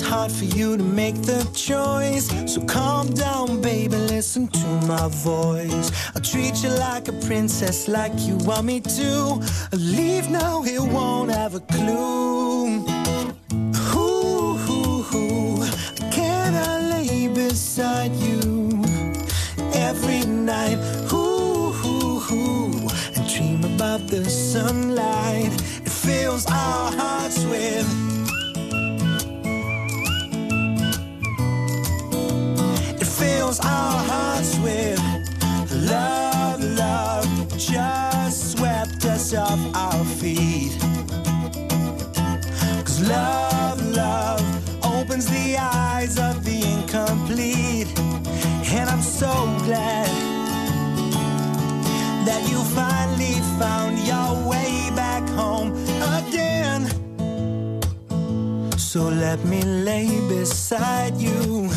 Hard for you to make the choice. So calm down, baby, listen to my voice. I'll treat you like a princess, like you want me to. Leave now, he won't have a clue. Ooh, ooh, ooh. Can I lay beside you every night? Ooh, ooh, ooh. And dream about the sunlight. It fills our hearts with. Fills our hearts with love, love. Just swept us off our feet. Cause love, love opens the eyes of the incomplete. And I'm so glad that you finally found your way back home again. So let me lay beside you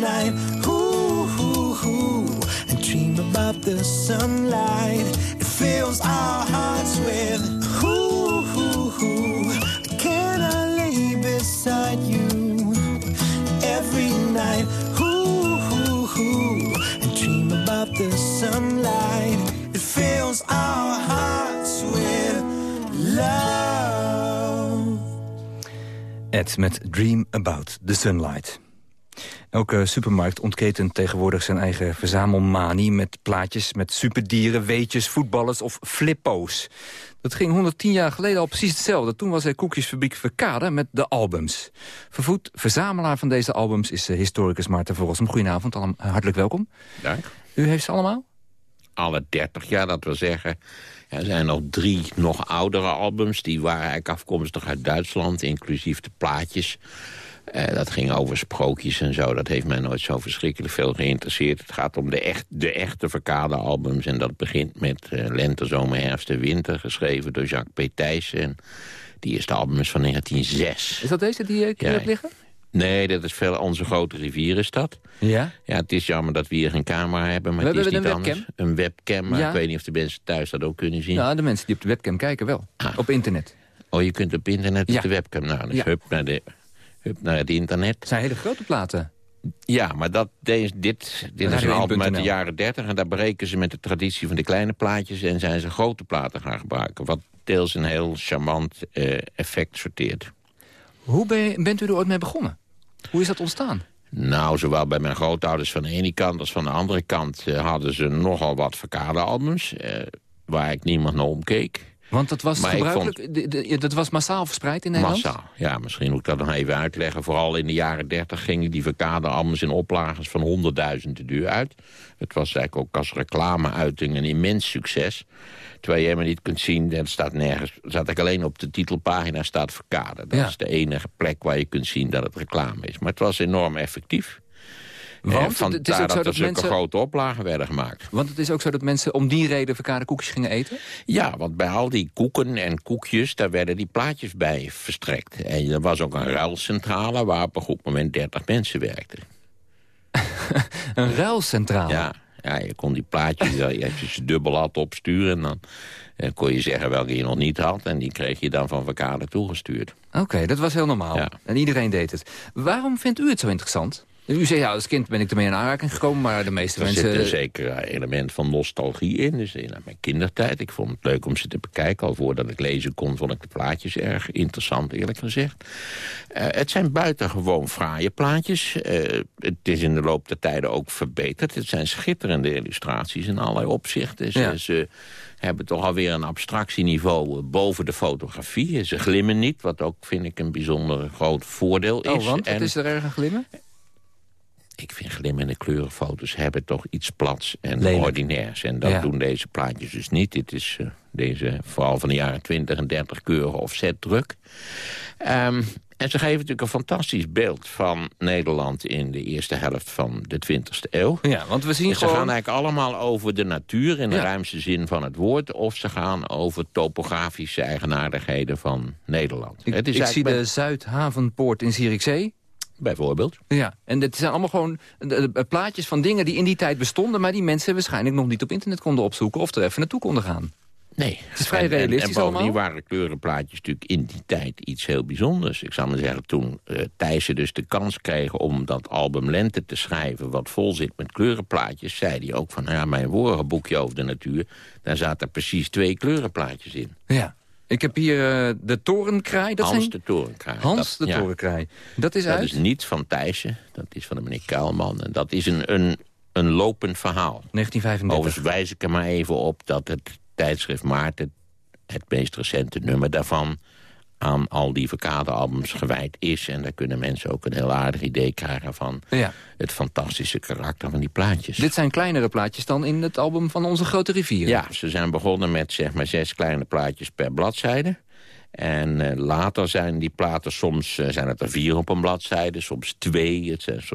night. Ooh, ooh, ooh, and dream about the sunlight. It fills our hearts with. Ooh, ooh, ooh. Can I lay beside you every night? Ooh, ooh, ooh, and dream about the sunlight. It fills our hearts with love. Ed met Dream About the Sunlight. Elke supermarkt ontketent tegenwoordig zijn eigen verzamelmanie... met plaatjes met superdieren, weetjes, voetballers of flippo's. Dat ging 110 jaar geleden al precies hetzelfde. Toen was er koekjesfabriek Verkade met de albums. Vervoed, verzamelaar van deze albums is eh, historicus Maarten Verrossum. Goedenavond, allemaal hartelijk welkom. Dank. U heeft ze allemaal? Alle 30 jaar, dat wil zeggen. Er zijn nog drie nog oudere albums. Die waren eigenlijk afkomstig uit Duitsland, inclusief de plaatjes. Eh, dat ging over sprookjes en zo. Dat heeft mij nooit zo verschrikkelijk veel geïnteresseerd. Het gaat om de, echt, de echte verkade albums. En dat begint met eh, Lente, Zomer, Herfst en Winter. Geschreven door Jacques P. Thijssen. En die eerste album is van 1906. Is dat deze die ik hier Ja. heb liggen? Nee, dat is veel onze grote rivier is dat. Ja? Ja, het is jammer dat we hier geen camera hebben, maar We het is niet een anders. Een webcam, maar Ja. ik weet niet of de mensen thuis dat ook kunnen zien. Ja, de mensen die op de webcam kijken wel. Op internet. Oh, je kunt op internet op Ja. de webcam. Nou, dus Ja. hup, naar de, naar het internet. Het zijn hele grote platen. Ja, maar dat, deze, dit, dit is een album uit de 1.nl. jaren 30... en daar breken ze met de traditie van de kleine plaatjes... en zijn ze grote platen gaan gebruiken. Wat deels een heel charmant eh, effect sorteert. Hoe ben bent u er ooit mee begonnen? Hoe is dat ontstaan? Nou, zowel bij mijn grootouders van de ene kant als van de andere kant... eh, hadden ze nogal wat verkade albums... eh, waar ik niemand naar omkeek. Want dat was Maar ik gebruikelijk, dat was massaal verspreid in Nederland? Massaal, ja, misschien moet ik dat nog even uitleggen. Vooral in de jaren 30 gingen die verkade-albums in oplages van honderdduizenden duur uit. Het was eigenlijk ook als reclameuiting een immens succes. Terwijl je helemaal niet kunt zien, er staat nergens... Er staat eigenlijk alleen op de titelpagina staat verkade. Dat Ja. is de enige plek waar je kunt zien dat het reclame is. Maar het was enorm effectief. Want Eh, het is ook zo dat er dat mensen- grote oplagen werden gemaakt. Want het is ook zo dat mensen om die reden verkade koekjes gingen eten? Ja, want bij al die koeken en koekjes, daar werden die plaatjes bij verstrekt. En er was ook een ruilcentrale waar op een goed moment 30 mensen werkten. Een ruilcentrale? Ja, ja je kon die plaatjes, je ze dubbel had opsturen... en dan eh, kon je zeggen welke je nog niet had... en die kreeg je dan van Verkade toegestuurd. Oké, dat was heel normaal. En iedereen deed het. Waarom vindt u het zo interessant? U zei, ja, als kind ben ik ermee in aanraking gekomen... maar de meeste Er mensen... zit een zeker element van nostalgie in. Dus in mijn kindertijd. Ik vond het leuk om ze te bekijken. Al voordat ik lezen kon, vond ik de plaatjes erg interessant, eerlijk gezegd. Eh, het zijn buitengewoon fraaie plaatjes. Eh, het is in de loop der tijden ook verbeterd. Het zijn schitterende illustraties in allerlei opzichten. Ze, Ja. ze hebben toch alweer een abstractieniveau eh, boven de fotografie. Ze glimmen niet, wat ook, vind ik, een bijzonder groot voordeel is. Oh, want? Wat En- is er erg aan glimmen? Ik vind glimmende kleurenfoto's hebben toch iets plats en Lelijk. ordinairs. En dat Ja. doen deze plaatjes dus niet. Dit is eh, deze, vooral van de jaren 20 en 30 keuren offsetdruk. Ehm en ze geven natuurlijk een fantastisch beeld van Nederland... in de eerste helft van de 20e eeuw. Ja, want we zien En ze gewoon... gaan eigenlijk allemaal over de natuur in de Ja. ruimste zin van het woord... of ze gaan over topografische eigenaardigheden van Nederland. Ik, het is ik zie de Zuidhavenpoort in Zierikzee. Bijvoorbeeld. Ja, en dit zijn allemaal gewoon plaatjes van dingen die in die tijd bestonden... maar die mensen waarschijnlijk nog niet op internet konden opzoeken... of er even naartoe konden gaan. Nee. Het is vrij En- en- realistisch en, bovendien allemaal. waren kleurenplaatjes natuurlijk in die tijd iets heel bijzonders. Ik zou maar zeggen, toen eh Thijssen dus de kans kreeg om dat album Lente te schrijven... wat vol zit met kleurenplaatjes, zei hij ook van... nou ja, mijn vorige boekje over de natuur, daar zaten precies twee kleurenplaatjes in. Ja. Ik heb hier eh, de torenkraai. Dat Hans zijn... de Torenkraai. Hans Dat- de ja. torenkraai. Dat is dat uit? is niet van Thijssen, dat is van de meneer Kuilman. En dat is een, een, een lopend verhaal. 1935. Overigens wijs ik er maar even op dat het tijdschrift Maarten... het meest recente nummer daarvan aan al die verkaderalbums gewijd is. En daar kunnen mensen ook een heel aardig idee krijgen van... Ja. het fantastische karakter van die plaatjes. Dit zijn kleinere plaatjes dan in het album van Onze Grote Rivieren. Ja, ze zijn begonnen met zeg maar zes kleine plaatjes per bladzijde. En eh, later zijn die platen soms eh, zijn het er vier op een bladzijde, soms twee. Het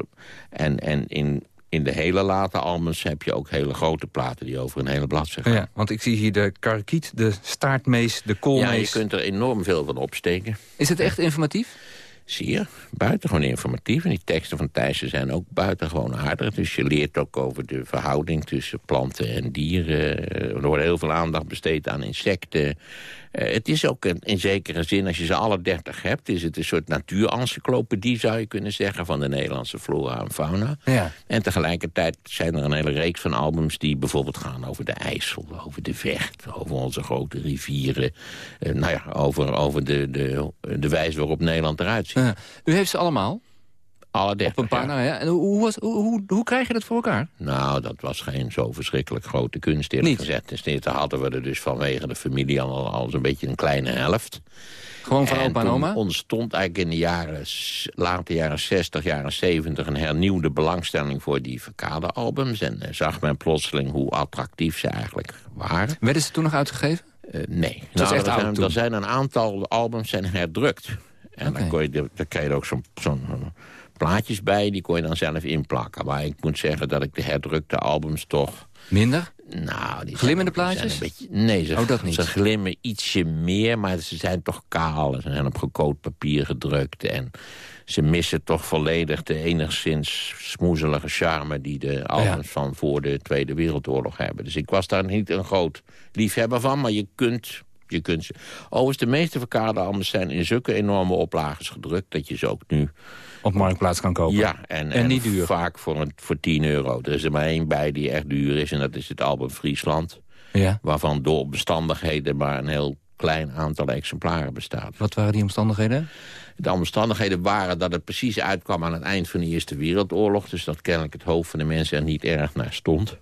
en en in, in de hele late albums heb je ook hele grote platen die over een hele bladzijde gaan. Ja, want ik zie hier de karkiet, de staartmees, de Ja, je koolmees. kunt er enorm veel van opsteken. Is het echt informatief? Zeer. Buitengewoon informatief. En die teksten van Thijssen zijn ook buitengewoon aardig. Dus je leert ook over de verhouding tussen planten en dieren. Eh, Er wordt heel veel aandacht besteed aan insecten. Eh, het is ook een- in zekere zin, als je ze alle dertig hebt... is het een soort natuurencyclopedie, zou je kunnen zeggen... van de Nederlandse flora en fauna. Ja. En tegelijkertijd zijn er een hele reeks van albums... die bijvoorbeeld gaan over de IJssel, over de Vecht... over onze grote rivieren. eh, nou ja, over, over de, de, de wijze waarop Nederland eruit ziet. Ja. U heeft ze allemaal? Alle dertig, Op een paar, ja. nou ja. En hoe, hoe, was, hoe, hoe, hoe krijg je dat voor elkaar? Nou, dat was geen zo verschrikkelijk grote kunst eerlijk Niet? gezegd. Eerste hadden we er dus vanwege de familie al, al zo'n beetje een kleine helft. Gewoon van en opa en toen oma? ontstond eigenlijk in de jaren, late jaren 60, jaren 70... een hernieuwde belangstelling voor die verkadealbums. En eh, zag men plotseling hoe attractief ze eigenlijk waren. Werden ze toen nog uitgegeven? Eh, nee. Dat is Nou, echt er, zijn, er zijn een aantal albums zijn herdrukt. En dan, kon je, de- dan kreeg je er ook zo'n zo'n, plaatjes bij, die kon je dan zelf inplakken. Maar ik moet zeggen dat ik de herdrukte albums toch... Minder? Nou, die Glimmende plaatjes? beetje, nee, ze, Oh, ze glimmen ietsje meer, maar ze zijn toch kaal. Ze zijn op gekookt papier gedrukt. En ze missen toch volledig de enigszins smoezelige charme... die de albums van voor de Tweede Wereldoorlog hebben. Dus ik was daar niet een groot liefhebber van, maar je kunt... Je kunt ze... Overigens, de meeste verkadealbums zijn in zulke enorme oplages gedrukt... dat je ze ook nu Op Marktplaats kan kopen? ja, en, En niet duur. vaak voor, een, voor 10 euro. Er is er maar één bij die echt duur is en dat is het album Friesland. Ja. Waarvan door omstandigheden maar een heel klein aantal exemplaren bestaat. Wat waren die omstandigheden? De omstandigheden waren dat het precies uitkwam aan het eind van de Eerste Wereldoorlog. Dus dat kennelijk het hoofd van de mensen er niet erg naar stond.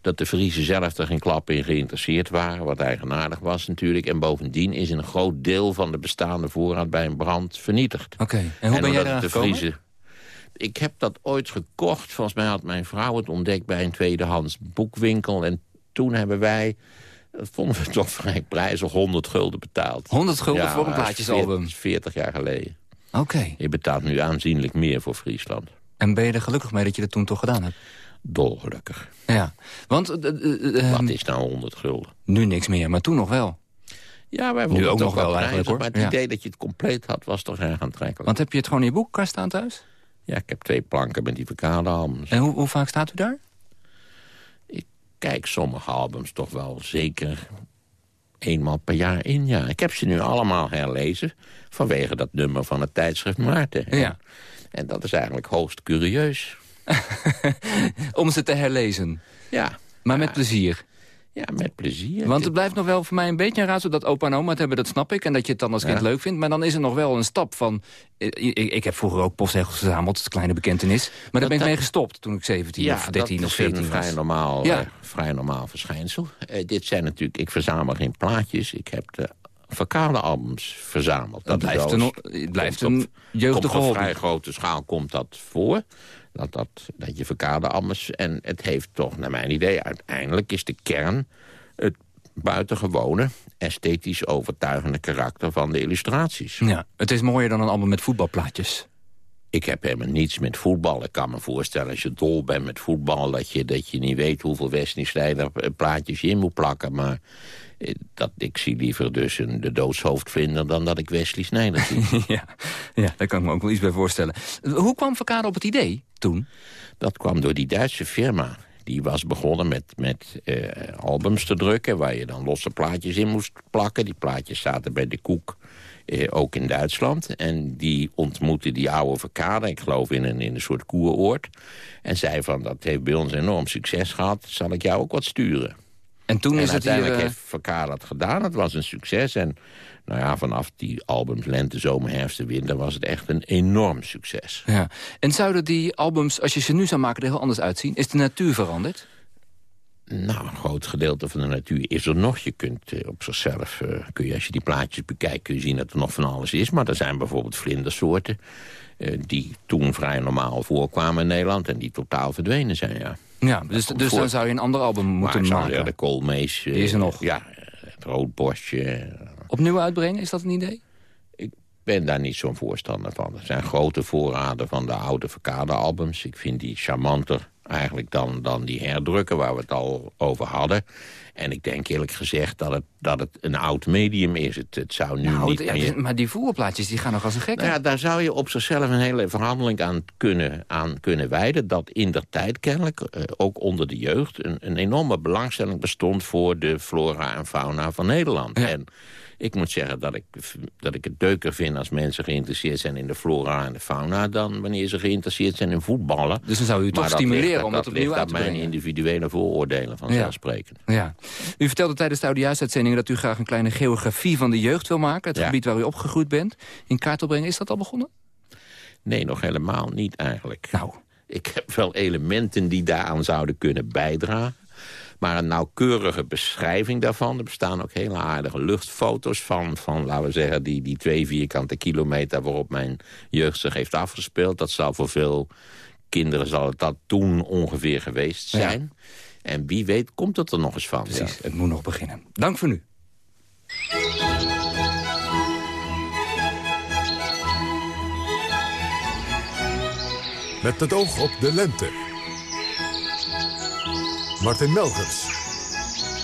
Dat de Friese zelf er geen klap in geïnteresseerd waren. Wat eigenaardig was natuurlijk. En bovendien is een groot deel van de bestaande voorraad bij een brand vernietigd. Oké. En hoe ben jij gekomen? Friese- Ik heb dat ooit gekocht. Volgens mij had mijn vrouw het ontdekt bij een tweedehands boekwinkel. En toen hebben wij, dat vonden we toch vrij prijzig, 100 gulden betaald. 100 gulden Ja, voor een dat is plaatjesalbum? 40, 40 jaar geleden. Oké. Je betaalt nu aanzienlijk meer voor Friesland. En ben je er gelukkig mee dat je dat toen toch gedaan hebt? Dolgelukkig. Ja. Want... eh, eh, eh, Wat is nou 100 gulden? Nu niks meer, maar toen nog wel. Ja, wij Nu vonden ook het nog wel prijzig, eigenlijk, hoor. Maar het Ja. idee dat je het compleet had, was toch erg aantrekkelijk. Want heb je het gewoon in je boekkast staan thuis? Ja, ik heb twee planken met die verkadealbums. En hoe, hoe vaak staat u daar? Kijk sommige albums toch wel zeker eenmaal per jaar in. Ja, ik heb ze nu allemaal herlezen vanwege dat nummer van het tijdschrift Maarten. Ja. En dat is eigenlijk hoogst curieus. Om ze te herlezen? Ja. Maar met plezier? Ja, met plezier. Want het blijft nog wel voor mij een beetje een raadsel dat opa en oma het hebben, dat snap ik. En dat je het dan als kind Ja. leuk vindt. Maar dan is er nog wel een stap van... eh, Ik, ik heb vroeger ook postzegels verzameld, dat is een kleine bekentenis. Maar daar ben ik mee gestopt toen ik 17 of 13 dat of is 14 een was. vrij normaal, Ja. eh, vrij normaal verschijnsel. Eh, dit zijn natuurlijk, ik verzamel geen plaatjes. Ik heb de verkadealbums verzameld. Dat blijft een- het blijft een op- jeugdige komt op hobby. vrij grote schaal komt dat voor. Dat, dat, dat je verkadealbums... En het heeft toch, naar mijn idee, uiteindelijk is de kern... het buitengewone, esthetisch overtuigende karakter van de illustraties. Ja, het is mooier dan een album met voetbalplaatjes. Ik heb helemaal niets met voetbal. Ik kan me voorstellen als je dol bent met voetbal... dat je, dat je niet weet hoeveel Wesley plaatjes je in moet plakken. Maar dat, ik zie liever dus een de doodshoofdvinder... dan dat ik Wesley Sneijder zie. ja, ja, daar kan ik me ook wel iets bij voorstellen. Hoe kwam Verkade op het idee toen? Dat kwam door die Duitse firma die was begonnen met, met eh, albums te drukken... waar je dan losse plaatjes in moest plakken. Die plaatjes zaten bij de koek, eh, ook in Duitsland. En die ontmoette die oude verkade, ik geloof in een, in een soort koeroord. En zei van, dat heeft bij ons enorm succes gehad. Zal ik jou ook wat sturen? En toen is het hier... uiteindelijk eh, heeft Verkade dat gedaan. Het was een succes. En nou ja, vanaf die albums Lente, Zomer, Herfst en Winter... was het echt een enorm succes. Ja. En zouden die albums, als je ze nu zou maken, er heel anders uitzien? Is de natuur veranderd? Nou, een groot gedeelte van de natuur is er nog. Je kunt eh, op zichzelf, eh, kun je, als je die plaatjes bekijkt... kun je zien dat er nog van alles is. Maar er zijn bijvoorbeeld vlindersoorten... eh, die toen vrij normaal voorkwamen in Nederland... en die totaal verdwenen zijn, ja. Ja, dus, dus dan zou je een ander album moeten maar maken. zeggen, de koolmees... Die is er nog. Ja, het roodborstje... eh, Opnieuw uitbrengen, is dat een idee? Ik ben daar niet zo'n voorstander van. Er zijn grote voorraden van de oude Verkade-albums. Ik vind die charmanter eigenlijk dan, dan die herdrukken waar we het al over hadden. En ik denk eerlijk gezegd dat het, dat het een oud medium is. Het, het zou nu Nou, niet het- ja, meer... maar die voerplaatjes die gaan nog als een gekke. Nou ja, daar zou je op zichzelf een hele verhandeling aan kunnen, aan kunnen wijden. Dat in der tijd kennelijk, eh, ook onder de jeugd... Een, een enorme belangstelling bestond voor de flora en fauna van Nederland. En ik moet zeggen dat ik, dat ik het leuker vind als mensen geïnteresseerd zijn in de flora en de fauna... dan wanneer ze geïnteresseerd zijn in voetballen. Dus dan zou u toch dat stimuleren ligt- om dat opnieuw uit te mijn brengen? individuele vooroordelen vanzelfsprekend. Ja. U vertelde tijdens de Oudejaarsουitzendingen dat u graag een kleine geografie van de jeugd wil maken. Het Ja. gebied waar u opgegroeid bent. In kaart wil brengen. Is dat al begonnen? Nee, nog helemaal niet eigenlijk. Nou. Ik heb wel elementen die daaraan zouden kunnen bijdragen. Maar een nauwkeurige beschrijving daarvan. Er bestaan ook hele aardige luchtfoto's van, van laten we zeggen, die, die twee vierkante kilometer waarop mijn jeugd zich heeft afgespeeld. Dat zal voor veel kinderen zal het dat toen ongeveer geweest zijn. En wie weet komt het er nog eens van. Precies, het moet nog beginnen. Dank voor nu. Met het oog op de lente. Martin Melgers.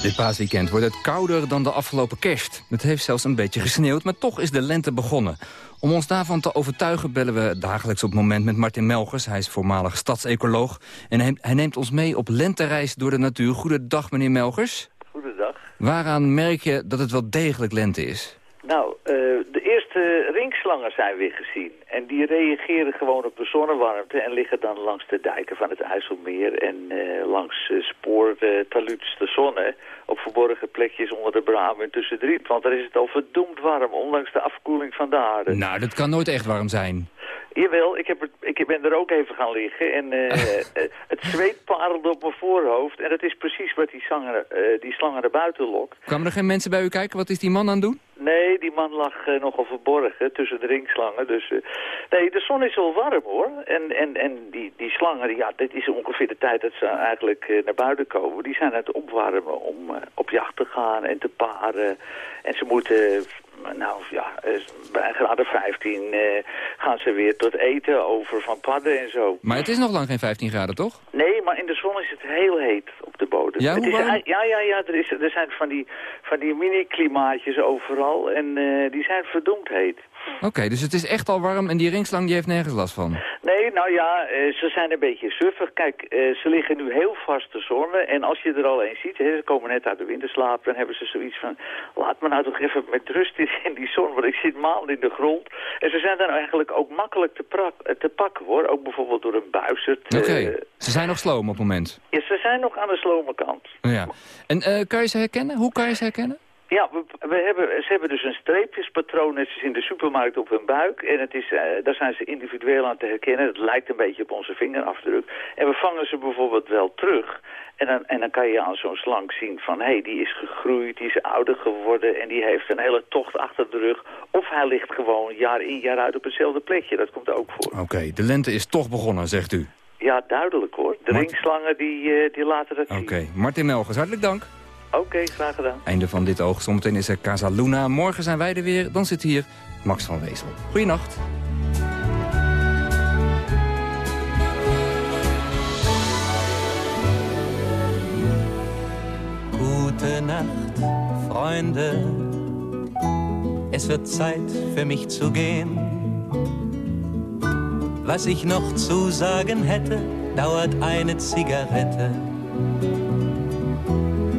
Dit paasweekend wordt het kouder dan de afgelopen kerst. Het heeft zelfs een beetje gesneeuwd, maar toch is de lente begonnen. Om ons daarvan te overtuigen bellen we dagelijks op het moment met Martin Melgers. Hij is voormalig stadsecoloog en hij, hij neemt ons mee op lentereis door de natuur. Goedendag meneer Melgers. Goedendag. Waaraan merk je dat het wel degelijk lente is? Nou, eh, de eerste ringslangen zijn weer gezien. En die reageren gewoon op de zonnewarmte en liggen dan langs de dijken van het IJsselmeer en eh, langs uh, spoortaluds de zonne op verborgen plekjes onder de bramen tussen de riet. Want daar is het al verdomd warm, ondanks de afkoeling van de aarde. Nou, dat kan nooit echt warm zijn. Jawel, ik, heb er, ik ben er ook even gaan liggen en eh, eh, het zweet parelde op mijn voorhoofd. En dat is precies wat die, zanger, eh, die slangen naar buiten lokt. Kwamen er geen mensen bij u kijken? Wat is die man aan het doen? Nee, die man lag eh, nogal verborgen tussen de ringslangen. Dus, eh, nee, de zon is wel warm hoor. En, en, en die, die slangen, ja, dit is ongeveer de tijd dat ze eigenlijk eh, naar buiten komen. Die zijn aan het opwarmen om op jacht te gaan en te paren. En ze moeten, nou ja, bij graden 15 eh, gaan ze weer tot eten over van padden en zo. Maar het is nog lang geen 15 graden, toch? Nee, maar in de zon is het heel heet op de bodem. Ja, Het is, ja, ja, ja. Er, is, er zijn van die, van die mini-klimaatjes overal en eh, die zijn verdomd heet. Oké, dus het is echt al warm en die ringslang die heeft nergens last van. Nee, nou ja, eh, ze zijn een beetje suffig. Kijk, eh, ze liggen nu heel vast te zonnen. En als je er al eens ziet, hè, ze komen net uit de winterslaap... dan hebben ze zoiets van, laat me nou toch even met rust in die zon... want ik zit maanden in de grond. En ze zijn dan eigenlijk ook makkelijk te, prak- te pakken, hoor. Ook bijvoorbeeld door een buizerd. Oké, ze zijn nog sloom op het moment. ja, ze zijn nog aan de slome kant. Ja. En kan je ze herkennen? Hoe kan je ze herkennen? Ja, we, we hebben, ze hebben dus een streepjespatroon net als in de supermarkt op hun buik. En het is, eh, daar zijn ze individueel aan te herkennen. Het lijkt een beetje op onze vingerafdruk. En we vangen ze bijvoorbeeld wel terug. En dan, en dan kan je aan zo'n slang zien van... hé, hey, die is gegroeid, die is ouder geworden... en die heeft een hele tocht achter de rug. Of hij ligt gewoon jaar in jaar uit op hetzelfde plekje. Dat komt ook voor. Oké, de lente is toch begonnen, zegt u. Ja, duidelijk hoor. De Mart- ringslangen die, eh, die laten dat Oké, zien. Martin Melgers, hartelijk dank. Oké, graag gedaan. Einde van dit oog. Zometeen is er Casa Luna. Morgen zijn wij er weer. Dan zit hier Max van Wezel. Goeienacht. Gute Nacht, Freunde. Es wird Zeit für mich zu gehen. Was ich noch zu sagen hätte, dauert eine Zigarette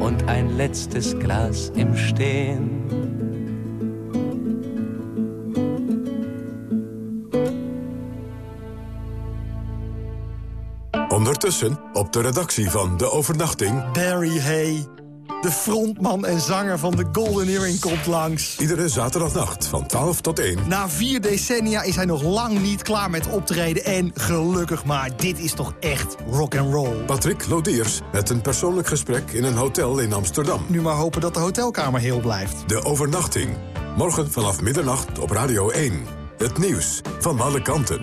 und ein letztes Glas im Stehen. Ondertussen op de redactie van De Overnachting... Barry Hay, de frontman en zanger van de Golden Earring, komt langs. Iedere zaterdagnacht van 12 tot 1. Na vier decennia is hij nog lang niet klaar met optreden. En gelukkig maar, dit is toch echt rock and roll. Patrick Lodiers met een persoonlijk gesprek in een hotel in Amsterdam. Nu maar hopen dat de hotelkamer heel blijft. De Overnachting. Morgen vanaf middernacht op Radio 1. Het nieuws van alle kanten.